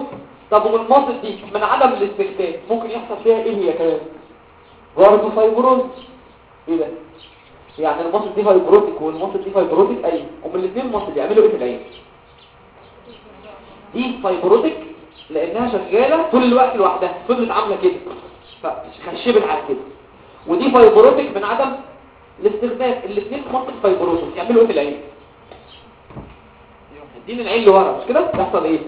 A: طب وال muscle دي من عدم الاستخدام ممكن يحصل فيها إيه هي كمان؟ برضه fibrosis إيه ده؟ يعني ال muscle دي fibrotic وال muscle دي fibrotic أيوه ومن الاثنين muscle بيعملوا إيه في العين؟ دي fibrotic لأنها شغالة طول الوقت لوحدها فضلت عاملة كده. فخشبت على كده. ودي fibrotic من عدم الاستخدام. الاثنين muscle fibrotic يعملوا إيه في العين؟ شادين العين لورا مش كده؟ يحصل إيه؟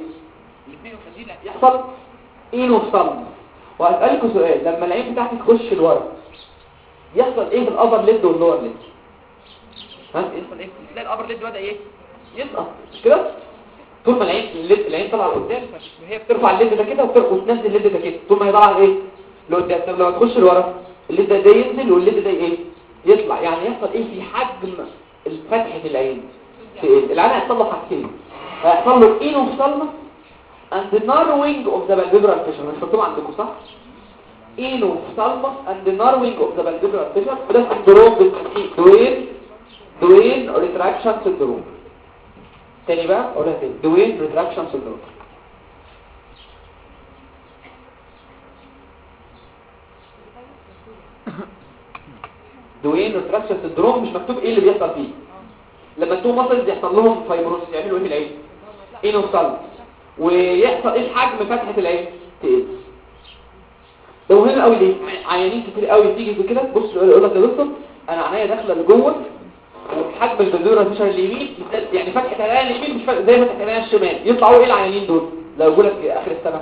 A: يحصل enophthalmos وهسألكوا سؤال لما العين بتاعتك تخش لورا يحصل إيه في ال upper lid وال lower lid ها؟ يحصل إيه؟ تلاقي ال upper lid بدأ إيه؟ يسقط مش كده؟ طول ما العين ال lid العين طالعة لقدام فهي بترفع ال lid ده كده وتنزل ال lid ده كده طول ما هي طالعة إيه؟ لقدام. طب لو تخش لورا ال lid ده, ده ينزل وال lid ده إيه؟ يطلع. يعني يحصل إيه في حجم فتحه العين؟ في إيه؟ العين له حاجتين. هيحصل له enophthalmos and the narrowing of the palpebral fissure مكتوب عندكم صح؟ enophthalmos and the narrowing of the palpebral fissure وده syndrome بنسميه Duane Duane retraction syndrome تاني بقى؟ اقولها تاني. Duane retraction syndrome Duane retraction syndrome مش مكتوب إيه اللي بيحصل فيه. لما ال two muscles يحصل لهم fibrosis يعملوا إيه في العين؟ enophthalmos ويحصل إيه حجم فتحة العين؟ تقل. ده مهم قوي ليه؟ عيانين كتير قوي تيجي في كده. بص يقول لك يا دكتور أنا عينيا داخلة لجوه وحجم البذوره مش اليمين يعني فتحة العين اليمين مش فتحة زي فتحة العين الشمال. يطلعوا إيه العيانين دول؟ لو يقول لك آخر السنة.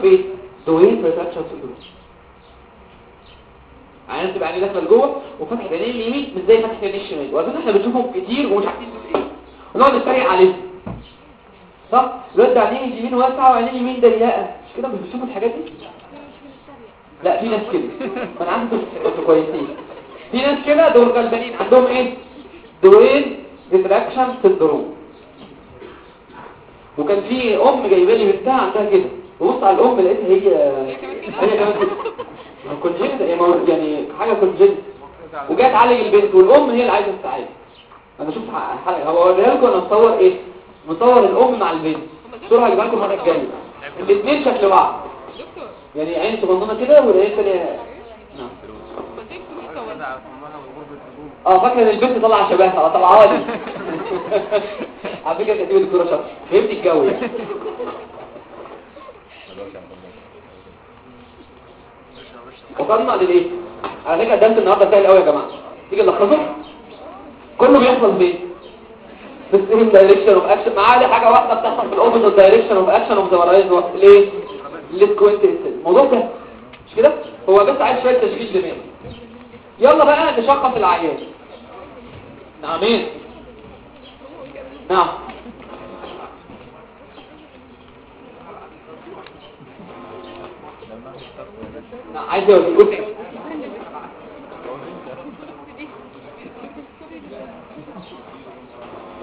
A: في إيه؟ Duane retraction syndrome عيان تبقى عينيه داخلة لجوه وفتحة العين اليمين مش زي فتحة العين الشمال. وعشان إحنا بنشوفهم كتير ومش عارفين دول إيه. ونقعد نتريق عليهم. صح؟ الواد ده عينيه اليمين واسعه وعينيه اليمين. ضيقه مش كده؟ بتشوفوا الحاجات دي؟ لا في ناس كده. أنا عندي بس كويسين. في ناس كده دول غلبانين. عندهم إيه؟ Duane retraction syndrome وكان في أم جايبة لي بنتها عندها كده. ببص على الأم لقيتها هي هي كمان كده. congenital يعني حاجة congenital وجت تعالج البنت والأم هي اللي عايزة تساعد أنا شفت حلقة. هو أوريها لكم أنا مصور إيه؟ مصور الأم مع البنت. الصورة هجيبها لكم المرة الجاية. الاثنين شكل بعض. يعني عين صغننة كده والعين الثانية نعم. آه فاكرة إن البنت طالعة شبهها. آه طالعة على فكرة كتيبه الدكتوره شاطره فهمت الجو يعني. وصلنا للإيه؟ على فكرة درس النهارده سهل قوي يا جماعة. تيجي نلخصه كله بيحصل فين؟ ال same direction of action معاه حاجة واحدة بتحصل في ال opposite direction of action of the paralysed ليه؟ ال squint الموضوع ده. مش كده؟ هو بس عايز شوية تشغيل دماغ. يلا بقى نشخص العيان نعمين نعم. نعم عايز أقول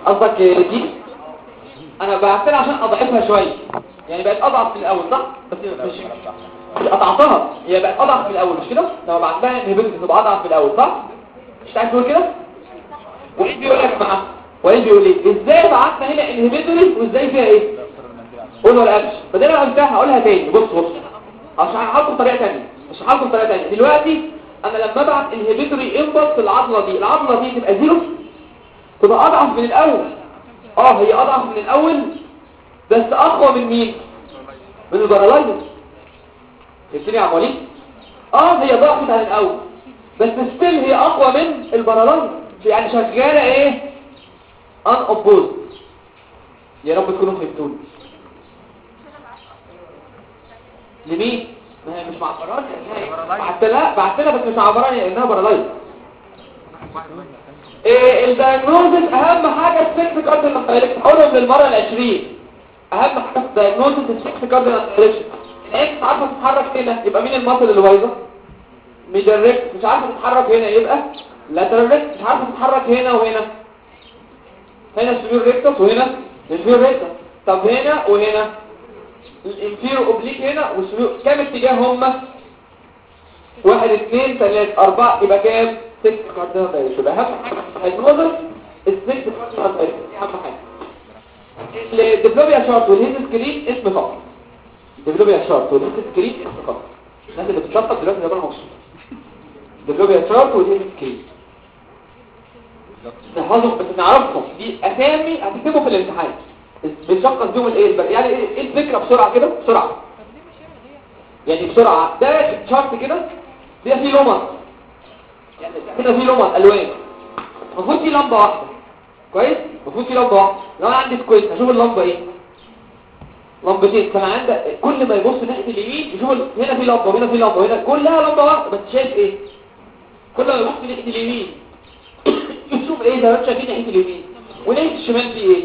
A: قصدك دي؟ أنا بعتها عشان أضعفها شوية. يعني بقت أضعف من الأول صح؟ بس مش قطعتها. هي بقت أضعف من الأول مش كده؟ لما بعتها هي بتبقى أضعف من الأول صح؟ مش عايز تقول كده؟ وايه بيقول لك معاه وايه بيقول إيه إزاي بعتنا هنا inhibitory وإزاي فيها إيه؟ قول ولا قبش فدي أنا قلتها هقولها تاني. بص بص. عشان هحطه بطريقه ثانية مش هحطه بطريقه ثانية دلوقتي أنا لما أبعت inhibitory impulse العضلة دي. العضلة دي تبقى زيرو؟ تبقى أضعف من الأول. آه هي أضعف من الأول بس أقوى من مين؟ من ال paralysed فهمتني يا وليد آه هي ضعفت عن الأول بس still هي أقوى من ال paralysed يعني شغالة إيه؟ unopposed. يا رب تكونوا فهمتوني لمين؟ ما هي مش مع ال paralysed بعت لها بعت لها بس مش مع ال paralysed انها paralysed إيه ال diagnosis أهم حاجة ال six cardinal direction هقولهم للمره العشرين. أهم حاجة في الدايجنوزس السكس كاردينال دايركشن الإكس عارفة تتحرك هنا. يبقى مين ال muscle اللي بايظة؟ medial rectus مش عارفة تتحرك هنا. يبقى lateral مش عارفة تتحرك هنا وهنا. هنا superior rectus وهنا superior rectus طب هنا وهنا. ال inferior oblique هنا والسلوك كام اتجاه هما؟ واحد اثنين ثلاثة أربعة. يبقى كام؟ ست cardinal direction حاجة في الهيدروزر الست cardinal direction دي أهم حاجة. ال diplopia chart وال Hess screen اسم فقط. ال diplopia chart وال Hess screen اسم فقط. الناس اللي بتشطب دلوقتي زي ما أنا مبسوط ال diplopia chart وال Hess screen نحفظهم بس نعرفهم دي أسامي هتكتبوا في الامتحان. بنشخص بيهم الإيه؟ يعني إيه إيه الفكرة بسرعة كده؟ بسرعة. يعني بسرعة. ده شارت كده؟ ده فيه لمط يعني كده فيه لمط الوان المفروض فيه لمبه واحدة كويس المفروض فيه لمبه واحدة لو أنا عندي سكويت هشوف اللمبه إيه لمبتين كان عندك كل ما يبص ناحيه اليمين يشوف هنا في لمبه وهنا في لمبه وهنا كلها لمبه واحدة بس شايف إيه كل ما يبص ناحيه اليمين يشوف إيه ده انت شايفين ناحيه اليمين وناحيه الشمال في إيه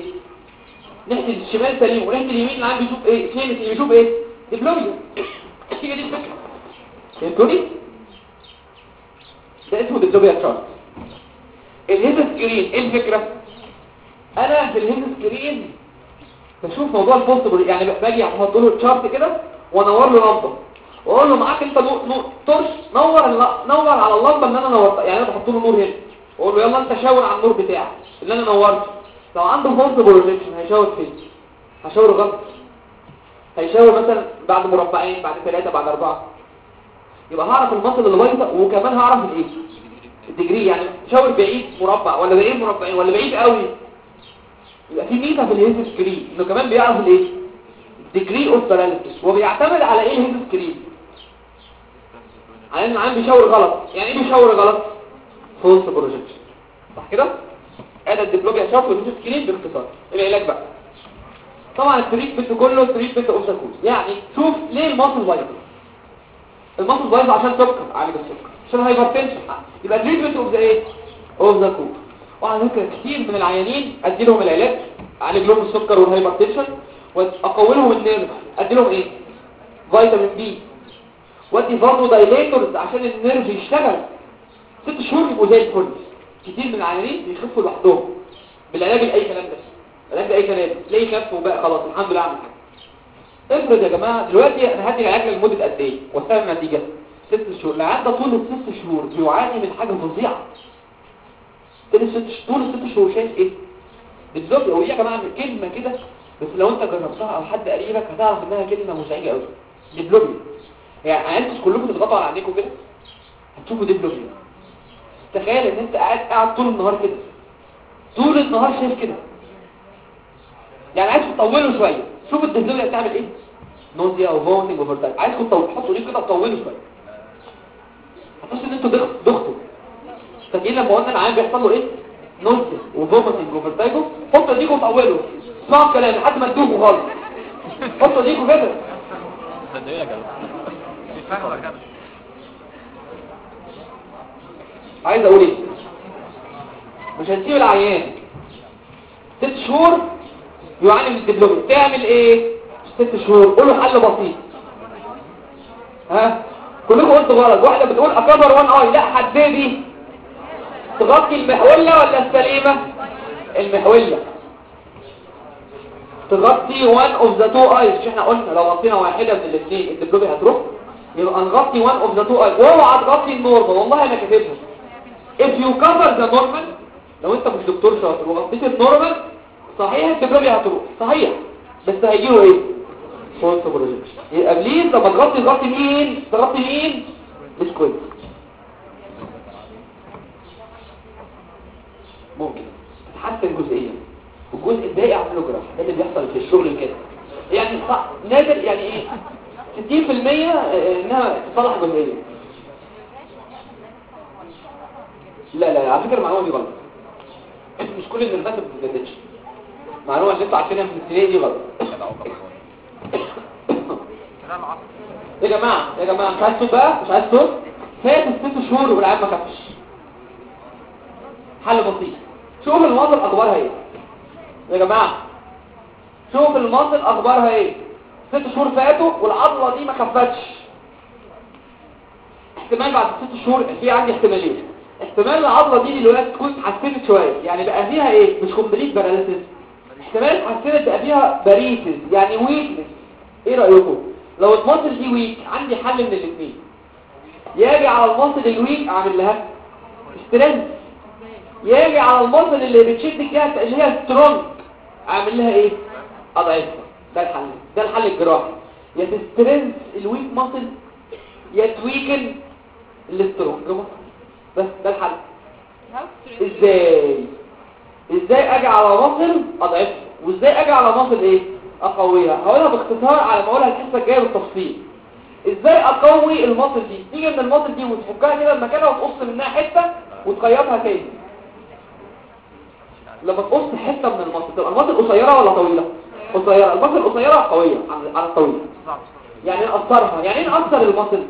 A: ناحيه الشمال سليم وناحيه اليمين اللي عم بيشوف إيه فين بيشوف إيه diplopia هي دي الفكرة فهمتوني ده اسمه diplopia chart ال Hess screen إيه الفكرة؟ أنا في ال Hess screen بشوف موضوع البوستبل يعني باجي أحط له chart كده وأنور له لمبة. واقول له معاك أنت نور torch نور نور على اللمبة اللي أنا نورتها يعني أنا بحط له نور هنا. واقول له يلا أنت شاور على النور بتاعك اللي أنا نورته. لو عنده false projection هيشاور فين؟ هشاور غلط هيشاور مثلا بعد مربعين بعد ثلاثة بعد أربعة. يبقى هعرف ال muscle اللي بايظه وكمان هعرف الايه ال degree يعني شاور بعيد مربع ولا بعيد مربعين ولا بعيد قوي. يبقى في ميزة في ال Hess screen إنه كمان بيعرف الايه؟ ال degree of paralysis وبيعتمد على إيه ال Hess screen؟ على ان العيان بيشاور غلط. يعني إيه بيشاور غلط؟ false projection صح كده؟ ادي ال diplopia chart وال Hess screen باختصار. العلاج بقى. طبعا ال treatment كله treatment of the cause يعني شوف ليه ال muscle بايظه ال muscle بايظه عشان سكر عالج السكر عشان hypertension يبقى treatment of the إيه of the cause وعلى فكره كتير من العيانين ادي لهم العلاج أعالج لهم السكر وال hypertension واقوي لهم ال nerve ادي لهم إيه vitamin B وادي برضه vasodilators عشان ال nerve يشتغل. ست شهور يبقوا زي الفل. كتير من العيانين بيخفوا لوحدهم. بالعلاج لأي كلام ده. العلاج ده اي كلام. ليه خف وبقى خلاص الحمد لله عمل حاجة افرض يا جماعة دلوقتي أنا هدي العلاج لمدة قد إيه؟ واستنى النتيجة. ست شهور. العيان ده طول الست شهور. بيعاني من حاجة فظيعة. طول الست شهور شايف إيه؟ بالظبط. هو إيه يا جماعة؟ كلمة كده. بس لو أنت جربتها أو حد قريبك هتعرف إنها كلمة مزعجة قوي diplopia يعني أنتوا كلكم تضغطوا على عينيكم كده؟ هتشوفوا diplopia تخيل إن أنت قاعد قاعد طول النهار كده. طول النهار شايف كده. يعني عايز تطوله شوية. شوف ال diplopia بتعمل إيه؟ nausea و vomiting و vertigo عايزكم تحطوا ايديكم كده؟ تطولوا شوية. هتحس إن أنتوا ضغط- ضغطوا فاكرين لما قلنا العيان بيحصل له إيه؟ نوزيا وفومتنج وفورتايجو حطوا إيديكم وطولوا اسمعوا الكلام لحد ما تدوخوا خالص. حطوا إيديكم كده عايز أقول إيه؟ مش هتسيب العيان ست شهور يعاني من الدبلومة تعمل إيه؟ ست شهور. قول له حل بسيط. ها؟ كلكم قلتوا غلط. واحدة بتقول cover one eye لا حددي تغطي المحولة ولا السليمة؟ المحولة. تغطي one of the two eyes مش إحنا قلنا لو غطينا واحدة من الاثنين ال diplopia هتروح. يبقى نغطي one of the two eyes واوعى تغطي ال normal. والله أنا كاتبها. If you cover the normal لو أنت مش دكتور شاطر وغطيت ال normal صحيح؟ ال diplopia هتروح صحيح. بس هيجيله إيه؟ false projection يبقى please لما تغطي تغطي مين؟ تغطي مين؟ ال squint ممكن. تتحسن جزئيا. والجزء الباقي اعمله جراحة ده اللي بيحصل في الشغل كده يعني صح. نادر يعني إيه؟ 60% إنها تصلح جزئيا. لا لا على فكرة المعلومة دي غلط. مش كل النرفات ما بتتجددش. معلومة اللي أنتوا عارفينها من الابتدائي دي غلط يا جماعة يا جماعة مش عايز صوت بقى؟ مش عايز صوت؟ فات الست شهور والعيال ما كفش حل بسيط. شوف المناظر أخبارها إيه. يا جماعة شوف المناظر أخبارها إيه. ست شهور فاتوا والعضلة دي ما كفتش احتمال بعد ست شهور في عندي احتمالين. احتمال العضلة دي دلوقتي تكون اتحسنت شوية. يعني بقى فيها إيه؟ مش complete paralysis احتمال اتحسنت بقى فيها paresis يعني weakness إيه رأيكم؟ لو ال muscle دي weak عندي حل من الاثنين يجي على ال muscle ال weak أعمل لها strengthen يجي على ال muscle اللي بتشد كده اللي هي strong أعمل لها إيه؟ أضعفها. ده الحل. ده الحل الجراحي. يا ت strengthen ال weak muscle يا ت weaken ال strong muscle بس ده الحل. إزاي؟ إزاي أجي على muscle اضعفها وازاي أجي على muscle إيه؟ اقويها. هقولها باختصار على ما اقولها الحصه الجاية بالتفصيل. إزاي اقوي ال muscle دي؟ تيجي من ال muscle دي وتفكها كده مكانها وتقص منها حتة وتخيطها تاني. لما تقص حتة من ال muscle تبقى ال muscle قصيرة ولا طويلة؟ قصيرة. ال muscle قصيرة قوية. عن الطويله يعني نقصرها يعني إيه نقصر ال muscle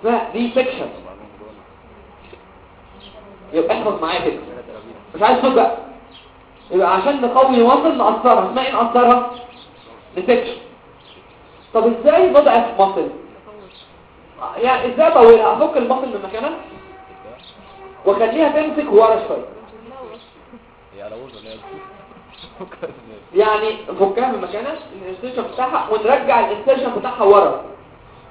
A: اسمها resection يبقى احفظ معايا كده. مش عايز صوت بقى. يبقى عشان نقوي muscle نقصرها اسمها إيه نقصرها ديتكشن طب إزاي بضعف muscle يعني إزاي اطولها أفك ال muscle من مكانها؟ واخليها تمسك ورا
C: شوية.
A: يعني نفكها من مكانها ال insertion بتاعها ونرجع ال insertion بتاعها ورا.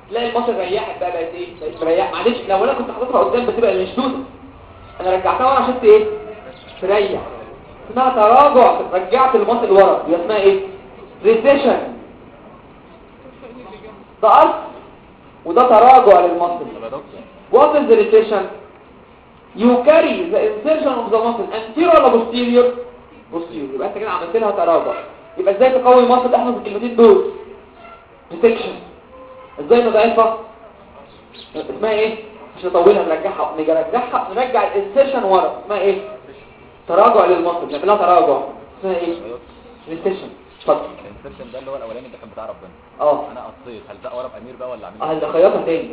A: تلاقي ال muscle ريحت بقى بقت إيه؟ بقت مريحة. معلش لو أنا كنت حاططها قدام بتبقى مشدوده أنا رجعتها ورا عشان إيه؟ تريح. اسمها تراجع رجعت ال muscle ورا يبقى اسمها إيه؟ recession ده أصل وده تراجع
C: لل muscle
A: what is the recession? You carry the insertion of the anterior ولا posterior? Posterior. يبقى انت كده عملت لها تراجع. يبقى إزاي تقوي muscle احفظ الكلمتين دول؟ Resection إزاي نضعفها اسمها إيه؟ مش نطولها نرجعها. نرجعها نرجع ال insertion ورا. اسمها إيه؟ تراجع لل muscle نعملها تراجع. اسمها إيه؟ recession اتفضل.
C: ال insertion ده اللي هو الأولاني ده كان بتاع ربنا.
A: آه.
C: أنا قصيت. هلزق ورا بامير بقى ولا اعمل
A: آه اللي خيطها تاني.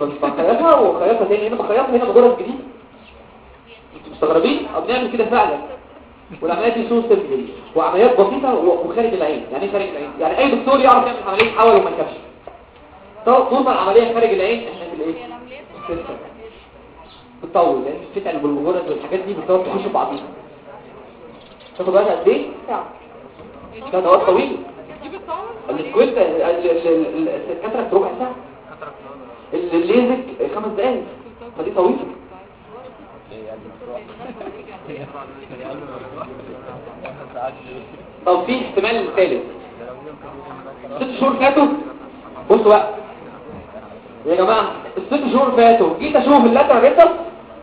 A: بس بخيطها وخيطها تاني. هنا بخيطها هنا بجرس جديد. أنتوا مستغربين؟ آه بنعمل كده فعلا. والعمليات دي سوس سيمبل وعمليات بسيطة وخارج العين. يعني إيه خارج العين؟ يعني أي دكتور يعرف يعمل عملية حول وما طو- طول ما العملية خارج العين إحنا في الإيه؟ بتطول لأن الفتن والمجرد والحاجات دي بتقعد تخش في بعضيها. تاخد وقت قد إيه؟ ساعه ده وقت طويل.
D: ال squint
A: ال cataract ربع ساعة. ال- الليزك خمس دقايق. فدي
C: طويلة.
A: طب في احتمال ثالث. ست شهور فاتوا؟ بصوا بقى. يا جماعة الست شهور فاتوا. جيت أشوف ال lateral rectus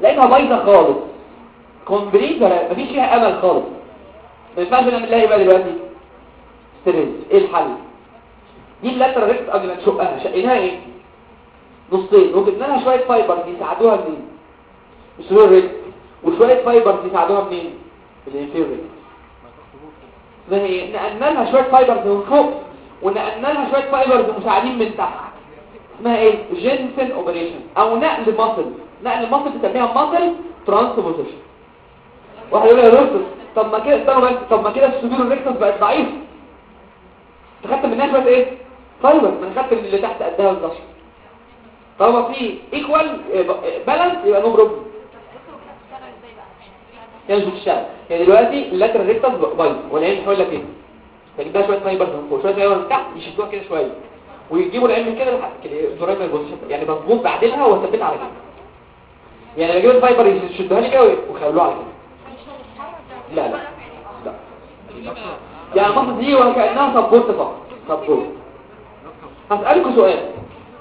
A: لقيتها بايظة خالص. complete ولا مفيش فيها أمل خالص. ما ينفعش نعمل لها إيه بقى دلوقتي. stress. إيه الحل؟ دي ال lateral rectus قبل ما نشقها شقيناها إيه؟ نصين. وجبنا لها شوية fibers يساعدوها منين؟ ال superior rectus وشوية fibers يساعدوها منين؟ ال inferior rectus زي إيه نقلنا لها شوية fibers من فوق ونقلنا لها شوية fibers مساعدين من تحت. اسمها إيه؟ Jensen operation. أو نقل muscle. نقل muscle بنسميها muscle transposition واحد يقول لي يا طب ما كده طب ما كده ال superior rectus بقت ضعيفة. خدت منها شوية إيه؟ fiber ما خدت من اللي تحت قدها بالظبط طالما في equal balance يبقى no problem مش بتشتغل. هي دلوقتي ال lateral rectus بايظ والعين هيقول لك إيه. تجيب لها شوية fiber من فوق. شوية fiber من تحت يشدوها كده شوية. ويجيبوا العين من كده لحد كده يعني مظبوط بعدلها واثبتها على كده. يعني بجيب ال fiber يشدوها لي كده ويخلوها على كده. لا لا لا. يعني ال muscle دي وكأنها سبورت فقط سبورت هسألكوا سؤال.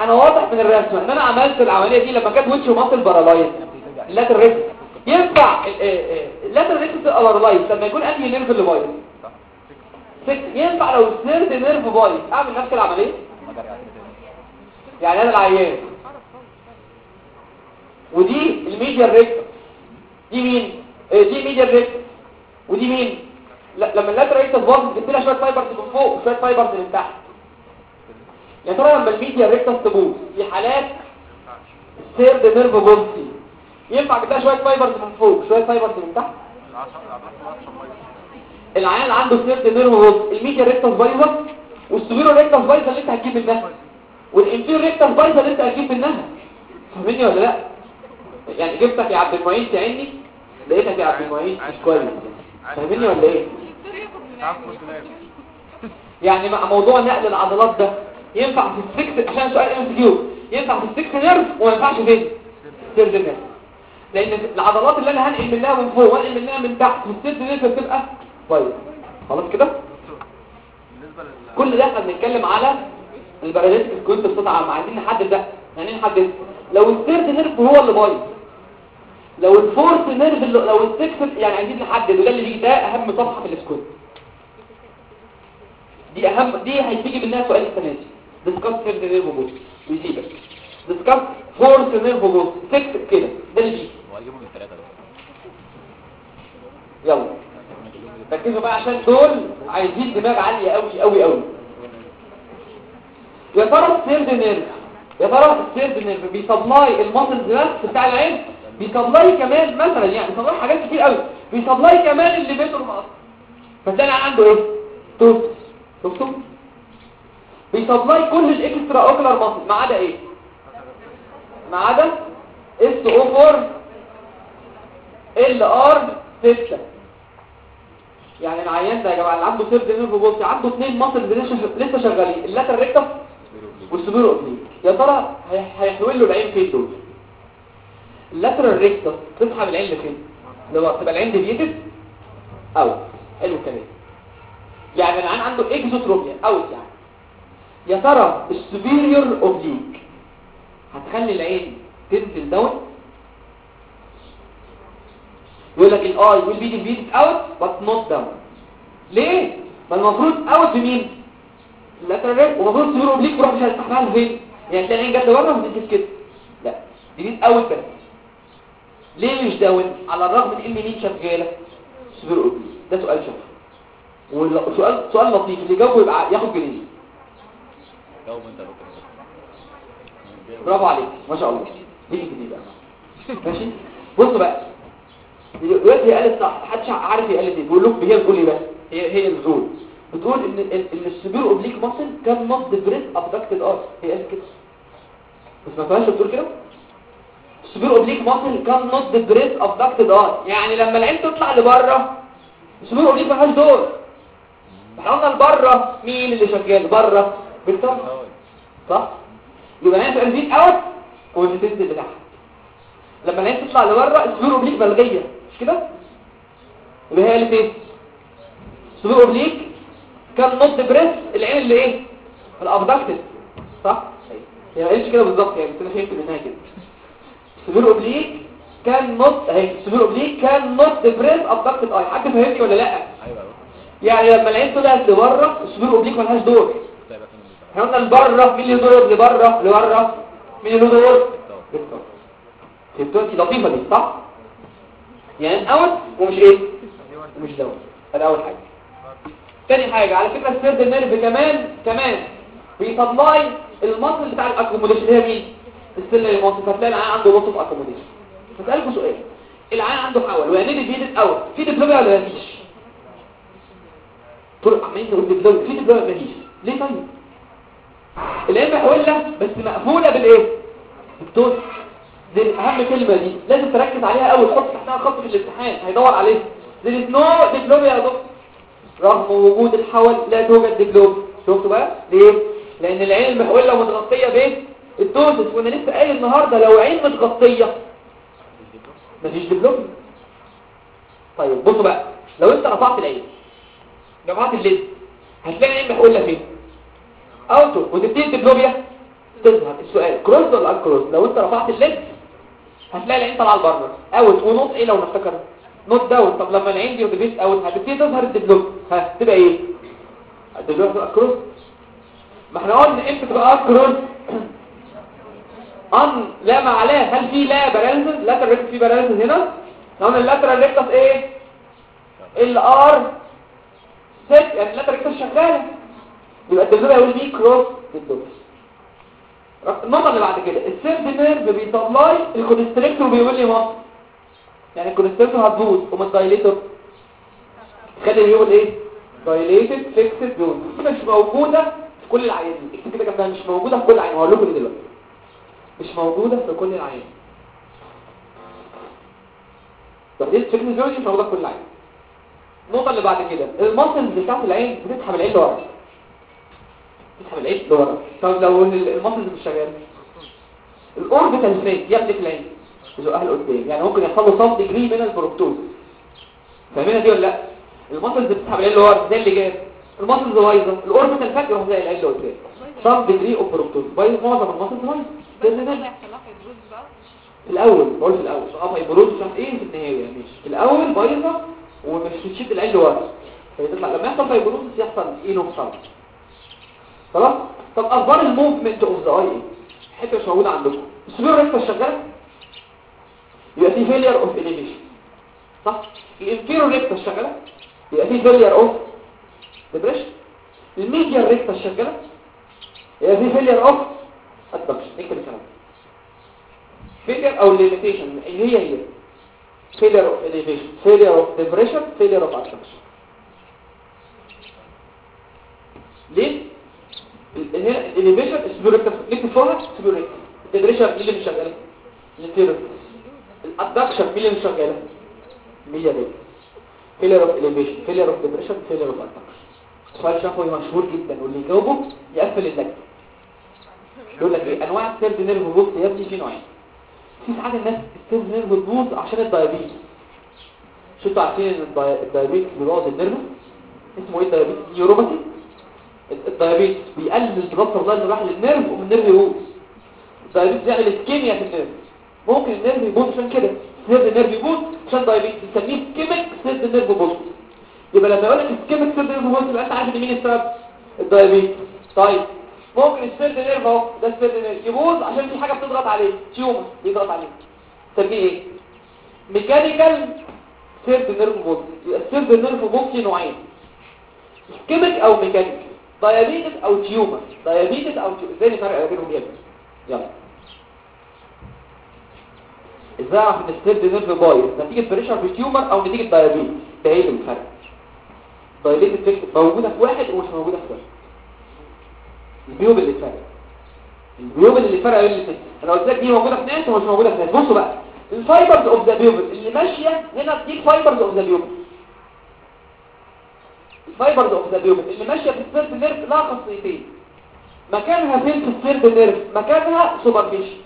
A: أنا واضح من الرسمة إن أنا عملت العملية دي لما كانت which muscle paralyzed ال lateral rectus ينفع ال lateral rectus paralyzed لما يكون أنهي nerve اللي بايظ؟ ينفع لو ال third nerve بايظ أعمل نفس
C: تاني
A: يعني أنا العيان. ودي ال medial rectus دي مين؟ آه، دي medial rectus ودي مين؟ لا لما ال lateral rectus باظت جبت لها شوية fibers من فوق وشوية fibers من تحت. يا ترى لما ال medial rectus تبوظ في حالات ال third nerve palsy ينفع لها شوية fibers من فوق شوية fibers من تحت؟ العيان عنده third nerve palsy ال medial rectus بايظة وال superior rectus بايظة اللي انت هتجيب منها. وال inferior rectus بايظة اللي انت هتجيب منها. فاهمني ولا لا؟ يعني جبتك يا عبد المعين تعني لقيتك يا عبد المعين مش كويس فاهمني ولا إيه؟ يعني مع موضوع نقل العضلات ده ينفع في السكس عشان سؤال MCQ ينفع في ال sixth nerve وما ينفعش فين؟ third nerve لأن العضلات اللي أنا هنقل منها من فوق وأنقل منها من تحت في ال third nerve بتبقى طيب خلاص كده؟ كل ده إحنا بنتكلم على ال paralytic squint بصوت عام عايزين نحدد ده. يعني إيه نحدد؟ لو ال third nerve هو اللي بايظ. لو ال fourth nerve لو السكس يعني عايزين نحدد وده اللي بيجي ده أهم صفحة في ال squint دي أهم دي هيجي منها سؤال السنة دي. discuss third nerve palsy ويسيبك discuss fourth nerve palsy sixth كده. ده اللي بيجي.
C: هو هيجيبهم بس.
A: يلا. ركزوا بقى عشان دول عايزين دماغ عالية قوي قوي قوي يا ترى ال third nerve يا ترى ال third nerve بي supply ال muscles بس بتاع العين؟ بي supply كمان مثلا يعني بي supply حاجات كتير قوي. بي supply كمان ال levator muscle فتلاقي عنده إيه؟ توب شفتوا؟ بي supply كل ال extraocular muscle. ما عدا إيه؟ ما عدا SO 4 LR 6 يعني العيان ده يا جماعة اللي عنده third nerve palsy عنده اثنين muscle لسه شغالين ال lateral rectus وال superior oblique. يا ترى هي- هيحول له العين فين دول؟ ال lateral rectus تسحب العين لفين لو تبقى العين deviated out حلو الكلام. يعني العين عنده exotropia out يعني. يا ترى ال superior oblique هتخلي العين تنزل down يقول لك ال eye will be deviated out but not down. ليه؟ ما المفروض out بمين؟ ال lateral rectus ومفروض superior oblique تروح مش هتستحملها فين؟ يعني تلاقي العين جت لبره وتنزل كده. لا دي out بس. ليه مش down؟ على الرغم من ان مين شغاله؟ superior oblique ده سؤال شفوي وسؤال سؤال لطيف. اللي جاوبه يبقى ياخد جنيه.
C: جاوب انت
A: برافو عليك. ما شاء الله. دي جديد بقى. ماشي؟ بصوا بقى. دلوقتي هي قالت صح. محدش عارف هي قالت إيه. بيقول لكم هي بتقول إيه بقى. هي هي الزول. بتقول ان ان إن السبير اوبليك ماسل كان نوت بريس ابدكتد ار هي قالت كده. بس ما فيهاش بتقول كده؟ السبير اوبليك ماسل كان نوت بريس ابدكتد ار يعني لما العين تطلع لبرة السبير اوبليك ما دور. إحنا قلنا لبره مين اللي شغال برة؟ بالطبع صح؟ يبقى تبقى الفيت أوت. والفيتنت بتاعها. لما العين تطلع لبرة السبير اوبليك ملغية. مش كده؟ يبقى هي اللي إيه السبير اوبليك كان نوت بريس العين اللي إيه؟ الابدكتد صح؟ هي ما قالتش كده بالظبط يعني بس أنا فهمت منها كده. السبير أوبليك كان نوت أهي السبير أوبليك كان نوت بريس ابدكتد اي حد فهمني ولا
C: لأ؟ أيوه. دكتور
A: يعني لما العين طلعت لبره ال superior oblique ملهاش دور. إحنا قلنا لبره مين اللي دور؟ لبره لبره مين اللي دور؟ فهمتوا دي لطيفة دي صح؟ يعني out ومش إيه؟ ومش down ادي أول حاجة. تاني حاجة على فكرة ال third nerve كمان كمان بيطلعي ال muscle بتاع ال accommodation اللي هي مين؟ ال ciliary muscle فتلاقي العين عنده loss of accommodation فسالكم سؤال. العين عنده حول ويعني deviated out في diplopia ولا مفيش طول عمالين تقول diplopia في diplopia مفيش ليه طيب؟ العين محولة بس مقفولة بالإيه؟ بالتوت دي أهم كلمة دي. لازم تركز عليها قوي تحط تحتها خط في الامتحان هيدور عليها. There is no يا دكتور. رغم وجود الحول لا توجد diplopia شفتوا بقى؟ ليه؟ لأن العين المحولة متغطية بإيه؟ ال ptosis وأنا لسه قايل النهاردة لو عين متغطية مفيش diplopia. طيب بصوا بقى لو انت رفعت العين رفعت ال lid هتلاقي العين محولة فين out. وتبتدي ال diplopia تظهر. السؤال crossed ولا uncrossed لو انت رفعت ال lid هتلاقي العين طالعة لبره out. و not إيه لو نفتكر؟ not down طب لما العين deviated out هتبتدي تظهر ال diplopia. ها تبقى إيه؟ الدبلوم تبقى كروس ما إحنا قلنا إمتى تبقى ان كروس ان لا معلاه هل في لا باراليزز لاترال ريكتس في باراليزز هنا. قلنا اللاترال ريكتس إيه؟ ال آر 6 يعني اللاترال ريكتس شغاله يبقى الدبلوم هيقول بيه كروس الدبلوم النقطة اللي بعد كده السيرد نيرف بيطلعي الكونستريكتور بيقول لي مصر يعني الكونستريكتور هتبوظ وما الدايليتور خلي بيقول إيه؟ dilated fixed zone مش موجودة في كل العيان اكتب كده جنبها مش موجودة في كل العيان هقول لكم دلوقتي. مش موجودة في كل العيان dilated fixed zone مش موجودة في كل العيان النقطة اللي بعد كده ال muscle بتاعت العين بتسحب العين لورا. تسحب العين لورا. طب لو ال- ال muscle مش شغال ال orbital fat في العين. يزقها لقدام يعني ممكن يحصل له some degree من ال proptosis. فاهمينها دي ولا لأ؟ ال muscle بتسحب العين لورا زي اللي جاب ال muscle بايظة. ال orbital fat يروح زاق العين لقدام some degree of proptosis. بايظ معظم
D: ال muscle بايظ. fibrosis بقى.
A: الأول بقول في الأول. آه fibrosis مش عارف إيه في النهاية؟ ماشي. الأول بايظه ومش بتشد العين لورا فيطلع لما يحصل fibrosis يحصل إيه نقصان خلاص؟ طب أخبار ال movement of the eye إيه؟ حتة مش موجودة عندكم. ال superior rectus شغالة؟ يبقى في failure of elevation صح؟ ال inferior rectus شغالة؟ يبقى في failure of depression ال medial rectus شغالة؟ يبقى في failure of adduction اكتب الكلام failure أو limitation هي هي elevation. Failure of depression failure of adduction. ليه؟ ال- هنا elevation superior rectus نكتب فوقها superior rectus ال depression مين اللي مش شغاله؟ ال inferior ال adduction اللي مش شغاله؟ medial failure of elevation. Failure of depression. Failure of adduction. سؤال شفوي مشهور جدا واللي يجاوبه يقفل اللجنة. يقول لك إيه؟ أنواع ال third nerve palsy يا ابني في نوعين في ساعات الناس ال third nerve بتبوظ عشان ال diabetes. شو أنتوا عارفين ال diabetes بيبوظ ال nerve؟ اسمه إيه ال diabetes؟ neuropathy؟ ال- ال diabetes بيقلل ال blood supply اللي راح لل nerve ومن ال nerve يبوظ. ال diabetes بيعمل ischemia في ال nerve. ممكن ال nerve يبوظ عشان كده. third nerve يبوظ عشان diabetes نسميه ischemic third nerve palsy يبقى لما يقول لك ischemic third nerve palsy يبقى أنت عارف إن مين السبب؟ ال diabetes. طيب. ممكن ال third nerve اهو ده ال third nerve يبوظ عشان في حاجة بتضغط عليه tumor بيضغط عليه. تسميه إيه؟ mechanical third nerve palsy يبقى ال third nerve palsy نوعين. ischemic أو mechanic. diabetes أو tumor. diabetes أو tumor إزاي نفرق بينهم يا ابني يلا. إزاي أعرف إن ال third nerve بايظ؟ نتيجة pressure في tumor أو نتيجة diabetes ده إيه الفرق diabetes موجودة في واحد ومش موجودة في واحد. البيوب اللي فرق. البيوب اللي فرق بين الاثنين أنا قلت لك دي موجودة في ناس ومش موجودة في بصوا بقى. ال fibers of the pupil اللي ماشية هنا دي fibers of the pupil ال fibers of the pupil اللي ماشية في ال third nerve لها خاصيتين مكانها فين في ال third nerve؟ مكانها superficial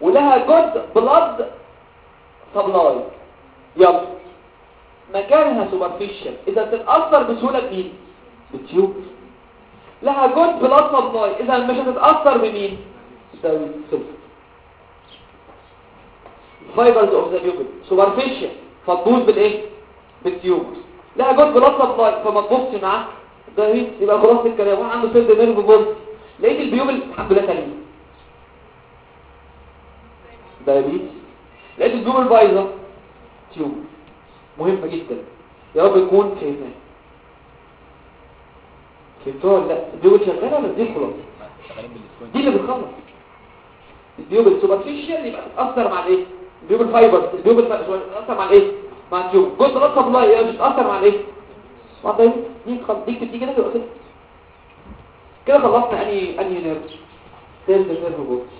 A: ولها good blood supply يلا. مكانها superficial إذا تتاثر بسهولة بمين بالتيوب لها good blood supply إذا مش هتتأثر بمين؟ تساوي صفر fibers of the pupil superficial فتبوظ بالإيه؟ بالتيوب. لها good blood supply فما تبوظش معاه. ده يبقى خلاص الكلام. واحد عنده third nerve palsy لقيت ال pupil الحمد لله سليم diabetes لقيت ال pupil بايظه tumor. مهمة جدا. يا رب يكون فهمناه ولا لا ال pupil شغاله ولا دي خلاص. دي اللي بتخلص البيوب السوبرفيشال يبقى تتاثر مع الايه البيوب الفايبر البيوب الف- تتاثر مع الايه مع التيوب جزء راس سبلاي يبقى بتتاثر مع الايه مع الدايب دي تخل... دي كده تبقى كده كده خلصنا انهي انهي نيرف سيلز نيرف بوكس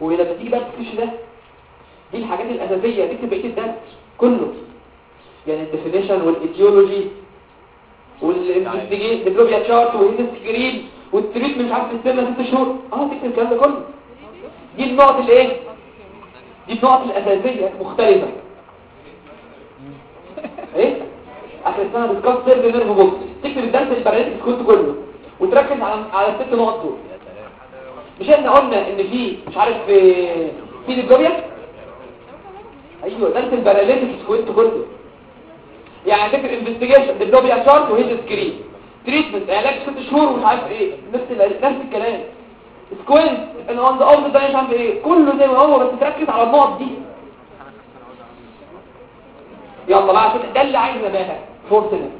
A: ولما تيجي بقى تكتشف ده دي الحاجات الاساسيه دي بقيه الدرس كله يعني الديفينيشن والايديولوجي diplopia chart وال Hess screen وال treat مش عارف تستنى ست شهور. آه تكتب الكلام ده كله. دي النقط الايه دي النقط الأساسية مختلفة. إيه؟ عشان اسمها discuss third nerve تكتب الدرس ال paralytic squint كله وتركز على على الست نقط دول. مش إحنا قلنا إن في مش عارف في diplopia أيوه درس ال paralytic squint كله. يعني فكر investigation diplopia chart و Hess screen treatment علاج ست شهور ومش عارف إيه. نفس نفس الكلام. squint in on the of ده مش عارف إيه. كله زي ما هو بس تركز على النقط دي. يلا بقى عشان ده اللي عايز نباهه fourth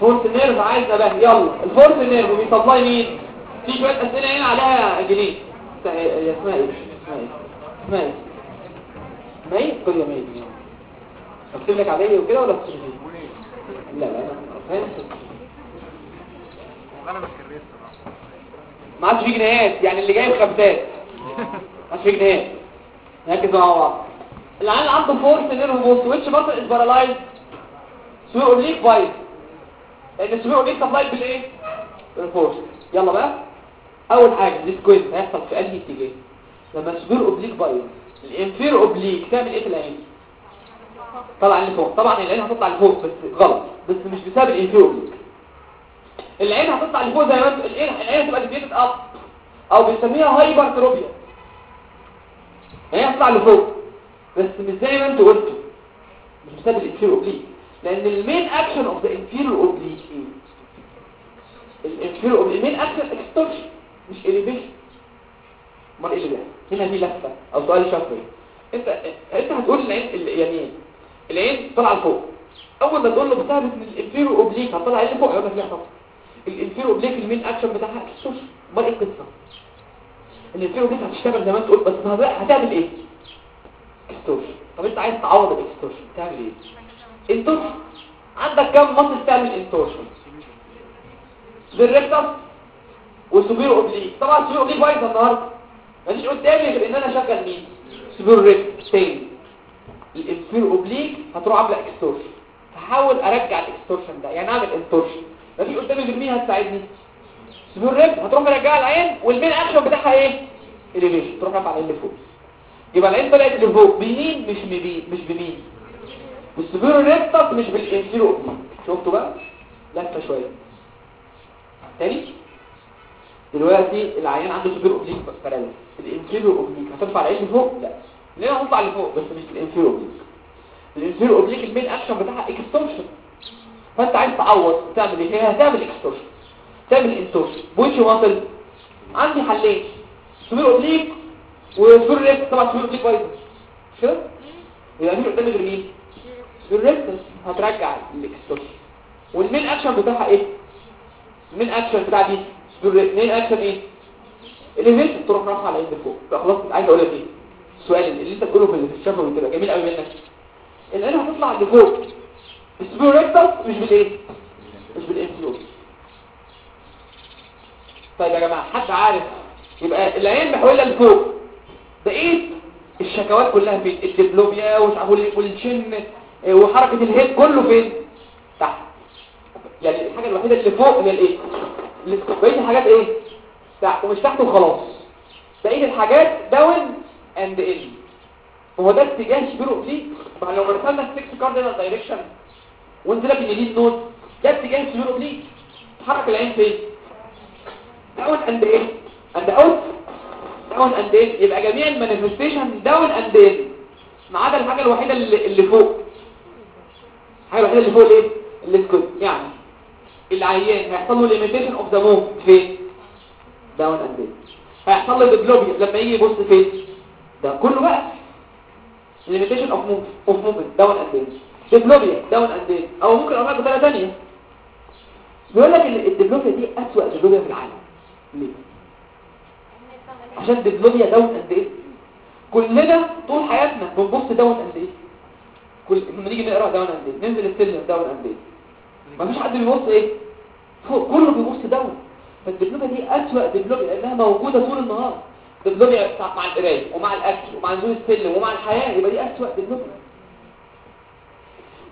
A: fourth nerve عايز نباهه يلا. ال fourth nerve بي supply مين؟ في شوية أسئلة هنا عليها جنيه. إيه؟ اسمها إيه؟ اسمها إيه؟ كل ما يجي. اكتب لك عليه وكده ولا لك لا لا أنا فاهم
B: وأنا مش
A: ما عادش في جنيهات يعني اللي جاي بخمسات ما عادش في جنيهات. نركز مع بعض العيال عنده fourth nerve palsy which muscle is paralyzed superior oblique بايظ. لأن ال superior oblique supply بالإيه؟ بال fourth. يلا بقى. أول حاجة ال squint هيحصل في أنهي اتجاه؟ لما ال superior oblique بايظ. ال inferior oblique تعمل إيه في العين؟ طلع لفوق طبعا العين هتطلع لفوق بس غلط بس مش بسبب ال inferior oblique العين هتطلع لفوق زي ما انت العين هتبقى deviated up أو بنسميها hypertropia هي هتطلع لفوق بس مش زي ما أنتوا قلتوا. مش بسبب ال inferior oblique لأن ال main action of the inferior oblique إيه ال inferior oblique ال main action extorsion مش elevation امال إيه اللي هنا في لفة أو سؤال شفوي انت أنت هتقول العين ال- يعني إيه العين طالعة لفوق. أول ما تقول له بسبب إن ال inferior oblique هتطلع عين لفوق؟ يقول لك لا طبعا. ال inferior oblique ال main action بتاعها extorsion أمال إيه القصة؟ ال inferior oblique هتشتغل زي ما أنت قلت بس هتعمل إيه؟ extorsion طب أنت عايز تعوض ال extorsion تعمل إيه؟ intorsion عندك كم muscle تعمل intorsion بال rectus وال superior oblique طبعا ال superior oblique بايظه النهارده. مفيش قدامي غير إن أنا أشغل مين؟ superior rectus تاني. ال inferior oblique هتروح عاملة extorsion. هحاول أرجع ال extorsion ده. يعني أعمل intorsion. مفيش قدامي غير مين هتساعدني؟ superior rectus هتروح مرجعها العين وال main action بتاعها إيه؟ elevation. تروح رافعه العين لفوق. يبقى العين طلعت لفوق بمين مش بمين مش بمين بال superior rectus مش بال inferior oblique. شفتوا بقى؟ لفة شوية. تاني؟ دلوقتي العيان عنده superior oblique paralysis ال inferior oblique هترفع العين لفوق لا. ليه هتطلع لفوق بس مش بال inferior oblique ال inferior oblique ال main action بتاعها extorsion فأنت عايز تعوض تعمل إيه؟ هي هتعمل extorsion تعمل intorsion ب which muscle عندي حلين. superior oblique و superior rectus طبعا superior oblique بايظة. مش كده يبقى مين قدامي غير مين؟ ال rectus هترجع ال extorsion وال main action بتاعها إيه؟ ال main action بتاع دي ال main action إيه elevation تروح رافعه على العين فوق فخلاص عايز أقول لك إيه السؤال اللي انت تقوله في الشفوي وتبقى جميل قوي منك العين هتطلع لفوق السبيرو ريكتس مش بالايه مش بالانفلو طيب يا جماعة حد عارف يبقى العين محوله لفوق بقيت الشكوات كلها فين الدبلوميا والشن وحركة الهيد كله فين تحت يعني الحاجة الوحيدة اللي فوق هي الايه بقية الحاجات إيه؟ تحت ومش تحت وخلاص. بقية الحاجات داون اند ان هو ده اتجاه superior دي. طبعا لو رسمنا ال six cardinal direction وانت لك ان دي ده اتجاه superior دي. تحرك العين فين؟ down and in and out down and in يبقى جميع ال manifestation down and in ما عدا الحاجة الوحيدة اللي, فوق. الحاجة الوحيدة اللي فوق الايه ال squint يعني العيان هيحصل له limitation of the move فين؟ down and in هيحصل له diplopia لما يجي يبص فين؟ ده كله بقى limitation of move of movement down and in diplopia down and in أو ممكن أقول لك ثانية بيقول لك ال diplopia دي أسوأ diplopia في العالم. ليه؟ عشان diplopia down and in كلنا طول حياتنا بنبص down and in كل لما نيجي نقرأ down and in ننزل السلم down and in مفيش حد بيبص إيه؟ كله بيبص down فال diplopia دي أسوأ diplopia لانها موجودة طول النهار. diplopia بتاع مع القراية ومع الأكل ومع نزول السلم ومع الحياة. يبقى دي أسوأ diplopia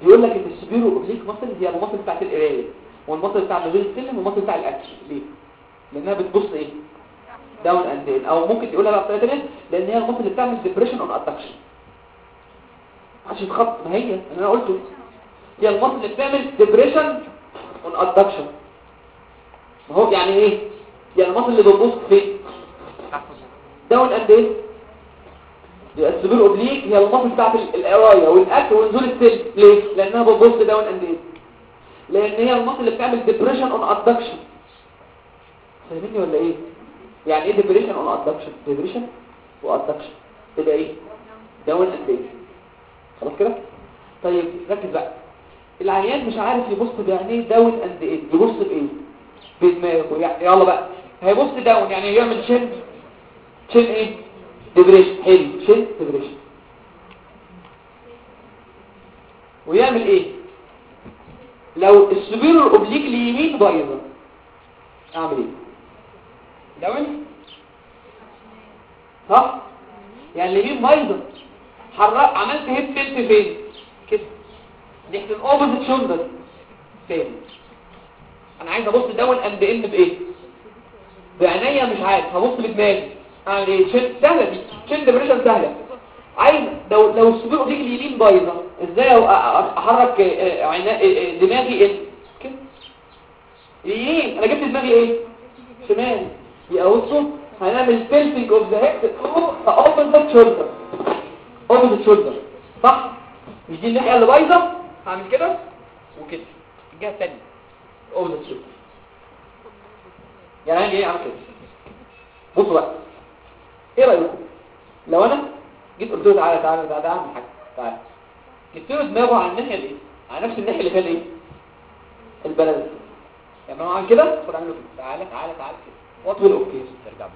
A: بيقول لك ان ال superior oblique muscle هي ال muscle بتاعت القراية. وال muscle بتاع نزول السلم وال muscle بتاع الأكل. ليه؟ لأنها بتبص إيه؟ down and in أو ممكن تقولها بقى بطريقة ثانية لأن هي ال muscle اللي بتعمل depression on adduction عشان تخط ما هي؟ أنا قلته. هي ال muscle بتعمل depression on adduction ما هو يعني إيه؟ يعني ال muscle اللي بتبص فين down and in يبقى ال superior oblique هي ال muscle بتاعت القرايه والاكل ونزول السلم ليه لانها بتبص down and in لأن هي ال muscle اللي بتعمل depression on adduction فاهميني ولا إيه? يعني إيه depression on adduction depression و adduction تبقى إيه down and in خلاص كده؟ طيب ركز بقى. العيان مش عارف يبص بعينيه down and in يبص بإيه؟ بدماغه. يلا بقى. هيبص down يعني يعمل chin chin إيه؟ depression حلو. chin depression ويعمل إيه؟ لو ال superior ال oblique اليمين بايظة أعمل إيه؟ داون؟ صح؟ يعني اليمين بايظة. حرك عملت هيد فين؟ ناحيه الاوبوزيت شولدر تاني أنا عايز ابص داون اند اند بايه بعينيا مش عارف هبص بدماغي اعمل إيه سهله دي شيل ديبريشن سهله عايز لو لو الصدور دي اليمين بايظه إزاي احرك آه، آه، آه، دماغي إيه كده اليمين أنا جبت دماغي إيه شمال بصوا هنعمل tilting of the head to opposite shoulder opposite shoulder صح مش دي الناحيه اللي بايظه هعمل كده وكده. الجهة الثانية opposite shoulder يعني أنا إيه أعمل كده. بصوا بقى. إيه رأيكم؟ لو أنا جيت قلت له تعالى تعالى تعالى أعمل حاجة. تعالى. جبت له دماغه على الناحية الإيه؟ على نفس الناحية اللي فيها الإيه؟ ال palsy. يعني أنا اعمل كده خد اعمل كده. تعالى تعالى تعالى كده. what will occur.
C: ترجع.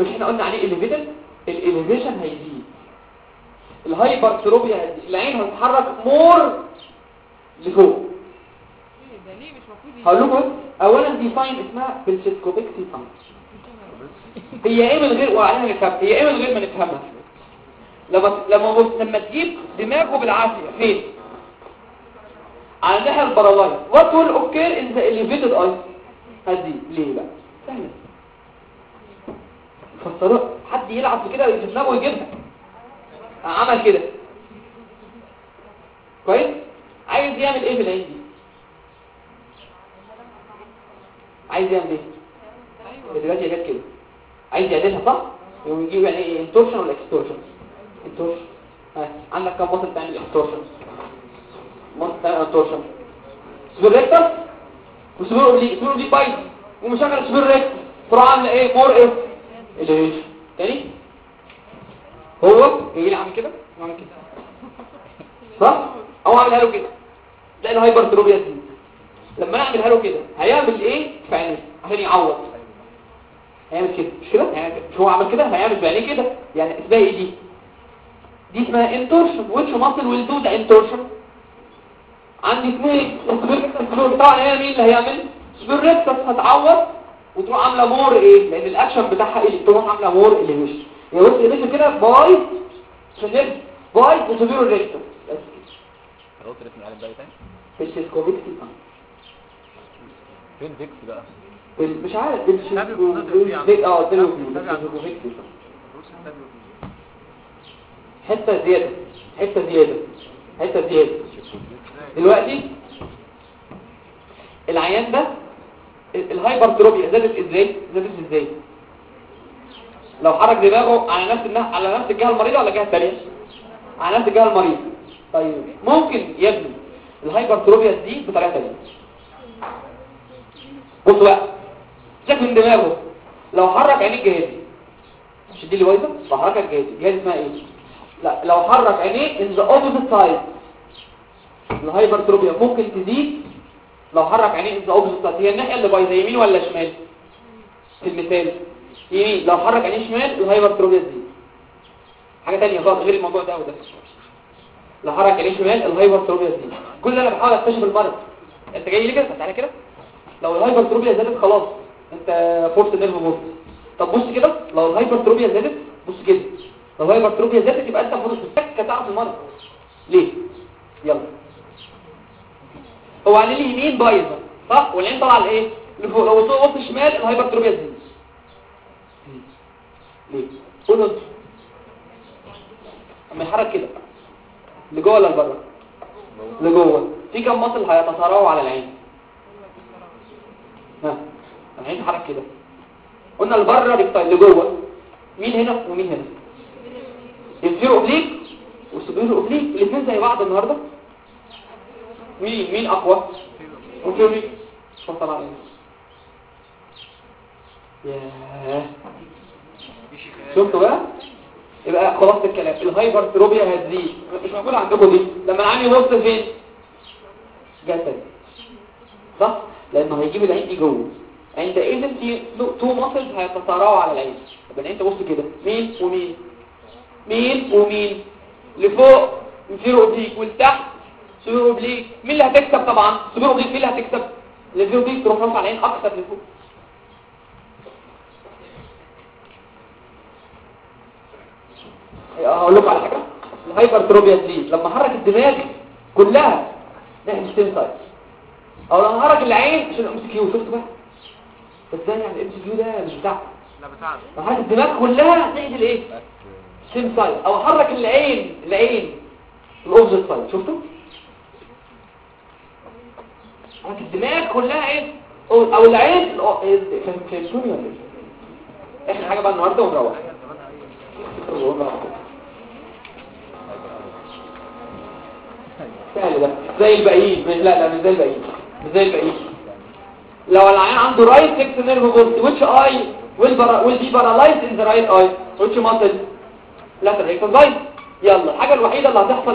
C: بس
A: إحنا قلنا عليه elevated ال elevation هيزيد. ال hypertropia العين هتتحرك more لفوق. هقول لكم اولا دي sign اسمها Bielschowsky sign هي إيه من غير وعليها نفهم هي إيه من غير ما نفهمها؟ لما لما لما تجيب دماغه بالعافية فين؟ على الناحيه ال paralyzed what will occur in the elevated eye هتزيد ليه بقى؟ سهلة. فسروها. حد يلعب كده في دماغه ويجيبها. عمل كده. كويس؟ عايز يعمل إيه في العين دي؟ عايز يعمل
D: إيه؟
A: دلوقتي جت كده. عايز يعدلها صح؟ يقوم يجيب يعني إيه؟ intorsion ولا extorsion intorsion ها عندك كم muscle تعمل extorsion muscle تعمل intorsion superior rectus؟ و superior oblique superior oblique بايظ ومشغل superior rectus. تروح عامله إيه؟ more إيه؟ اللي تاني؟ هو جاي لي عامل كده؟ وعامل كده. صح؟ أو اعملها له كده. تلاقي ال hypertropia دي لما أنا اعملها له كده هيعمل إيه؟ في عينيه عشان يعوض. هيعمل كده. مش كده. مش هو عمل كده هيعمل بعينيه كده. يعني اسمها إيه دي؟ دي اسمها intorsion which muscle will do the intorsion. عندي اثنين. طبعا هي مين اللي هيعمل؟ superior rectus هتعوض وتروح عاملة more إيه؟ لأن الاكشن بتاعها إيه؟ تروح عاملة more اللي مش بص إيه كده باي. عشان باي وسبير ريكتس بس كده.
C: قلت رسم العالم بقى تاني.
A: بالسيسكوفيكتي
C: فين فيكس بقى؟
A: مش عارف. بال-
B: آه التابع
A: حتة زيادة. حتة زيادة. حتة زيادة. دلوقتي العيان ده ال- الهايبرتروبيا زادت إزاي؟ زادت إزاي؟ لو حرك دماغه على نفس. على نفس الجهة المريضة ولا الجهه الثانية على نفس الجهة المريضة. طيب ممكن يبني ال hypertropia دي بطريقة ثانية بصوا بقى شكل دماغه. لو حرك عينيه الجهة دي مش دي اللي بايظه لو حركها الجهة دي الجهة دي اسمها إيه؟ لا لو حرك عينيه in the opposite side. ال hypertropia ممكن تزيد لو حرك عينيه in the opposite side. هي الناحية اللي بايظة يمين ولا شمال؟ في المثال. يمين لو حرك عينيه شمال ال hypertropia تزيد حاجة ثانية خالص غير الموضوع ده وده لو حرك عينيه شمال ال hypertropia تزيد كل ده أنا بحاول اكتشف المرض أنت جاي لي كده؟ تعالى كده. لو ال hypertropia زادت خلاص. أنت fourth nerve palsy طب بص كده لو ال hypertropia زادت بص كده. لو ال hypertropia زادت يبقى أنت المفروض تتك تعرف المرض ليه؟ يلا. هو على اليمين بايظة صح؟ والعين طالعة لإيه؟ لفوق. لو وصل وسط شمال ال hypertropia تزيد ليه قولوا أنتوا أما يحرك كده. لجوه ولا لبره لجوه في كم muscle هيتسارعوا على العين؟ ها. العين تحرك كده. قلنا لبره لجوه مين هنا ومين هنا؟ ال inferior oblique وال superior oblique الاثنين زي بعض النهارده. مين مين أقوى؟ oblique شوف طبعا شفتوا بقى؟ يبقى خلاص الكلام. ال hypertropia هتزيد مش موجود عندكم دي. لما العين يبص فين؟ جسد صح؟ لأنه هيجيب العين دي جوه. عند اذن في two muscles هيتسارعوا على العين. طب انت بص كده. مين ومين؟ مين ومين؟ لفوق. inferior oblique ولتحت. superior oblique مين اللي هتكسب طبعا؟ superior oblique مين اللي هتكسب؟ ال inferior oblique تروح رافع العين أكثر لفوق. هقول لكم على حاجة. ال hypertropia دي لما حرك الدماغ كلها ناحية side. أو لما حرك العين عشان MCQ شفت بقى؟ ده يعني MCQ ده مش بتاعك
B: لا بتاعنا
A: حرك الدماغ كلها ناحية الايه؟ same side. أو حرك العين العين ال opposite side. شفتوا؟ حرك الدماغ كلها إيه؟ أو العين فهمتوني ولا إيه؟ آخر حاجة بقى النهارده ونروح. سهل ده زي مش لا لا مش زي الباقيين مش زي الباقيين لو العيان عنده palsy which eye will, para will be paralyzed in the right eye? Which muscle? Lateral rectus palsy يلا. الحاجة الوحيدة اللي هتحصل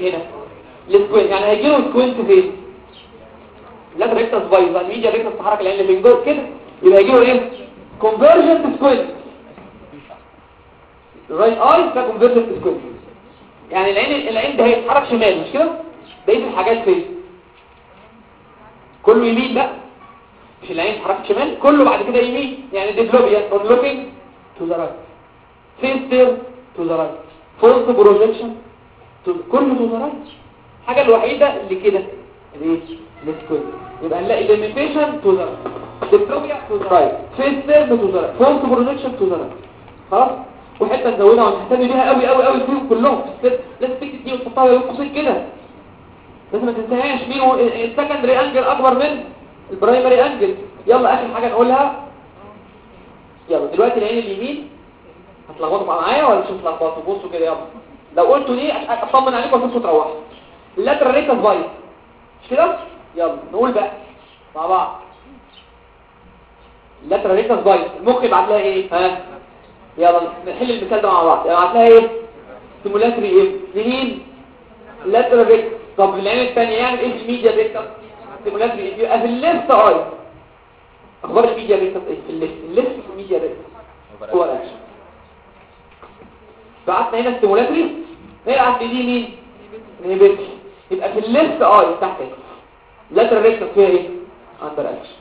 A: هنا. ال squint يعني هيجي له squint فين؟ lateral rectus palsy ال medial rectus تحرك العين اللي من جوه كده. يبقى هيجي له إيه؟ convergent squint ال right eye ده convergent squint يعني العين العين ده هيتحرك شمال مش كده؟ بقية الحاجات فين؟ كله يمين بقى. مش العين اتحركت شمال كله بعد كده يمين. يعني diplopia looking to the right. Face turn to the right. False projection to كله to the right. الحاجة الوحيدة اللي كده. الايه ال squint يبقى نلاقي limitation to the right. diplopia to the right. Face turn to the right. False projection to the right. خلاص؟ وحته نزودها ونهتم بيها قوي قوي قوي فيهم كلهم لازم تكتب دي وتحطها بين قوسين كده. لازم ما تنساهاش مين هو ال secondary angle أكبر من؟ ال primary angle. يلا آخر حاجة نقولها. يلا دلوقتي العين اليمين. هتلخبطوا معايا ولا مش هتلخبطوا؟ بصوا كده يلا. لو قلتوا دي أطمن عليكم وتنسوا تروحوا ال lateral rectus palsy مش كده؟ يلا نقول بقى. مع بعض. اللاترال ريكتس بايت المخ يبعت لها إيه؟ ها؟ يلا نحل المثال ده مع بعض. يبعت لها إيه؟ سيمولاتري إيه؟ لمين لاترال ريكتس طب العين الثانية يعني إيه الميديا ريكتس سيمولاتري إيه؟ يبقى في الليفت اي أخبار الميديا ريكتس إيه؟ في الليفت الليفت في الميديا ريكتس هو الاكشن بعتنا هنا السيمولاتري نلعب دي مين؟ نهبتش يبقى في الليفت اي تحت. إيه لاترال ريكتس فيها إيه؟ اندر اكشن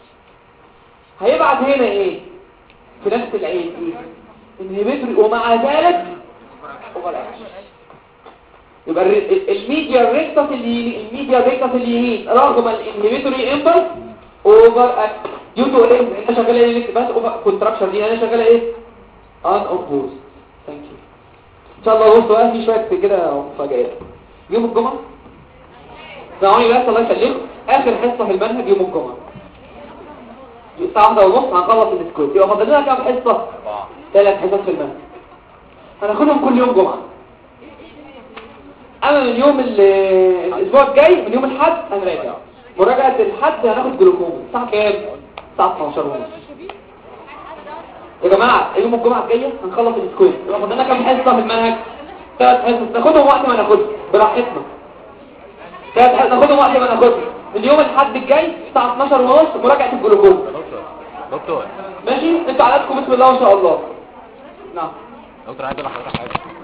A: هيبعت هنا إيه؟ في نفس العين. إيه انهبيتوري ومع ذلك اوفر يبقى الميديا ريكتس اليمين الميديا ريكتس اليمين رغم الانهبيتوري امبلس اوفر اكشن تو إيه انت شغاله إيه بس كونتراكشن دي أنا شغاله إيه ان اوبوز ثانك يو ان شاء الله بصوا بقى في شوية كده مفاجآت يوم الجمعه ثواني بس الله يسلمك اخر حصه في المنهج يوم الجمعه الساعة 1 ونص هنخلص السكوت يبقى فاضل لنا كام
C: حصة؟
A: ثلاث حصص في المنهج هناخدهم كل يوم جمعة. اما من يوم ال- الأسبوع الجاي من يوم الأحد هنراجع مراجعة الحد هناخد جلوكوم الساعة كام؟ الساعة 12 ونص. يا جماعة يوم الجمعة الجاية هنخلص السكوت يبقى فاضل لنا كام حصة في المنهج؟ ثلاث حصص. ناخدهم وقت ما ناخدهم. براحتنا. ثلاث حصص. ناخدهم وقت ما ناخدهم. من يوم الأحد الجاي الساعة 12 ونص مراجعة الجلوكوم
C: دكتور. دكتور
A: ماشي؟ أنتوا عددكم بسم الله ما شاء الله. نعم.
C: دكتور عايز أقول لحضرتك حاجة.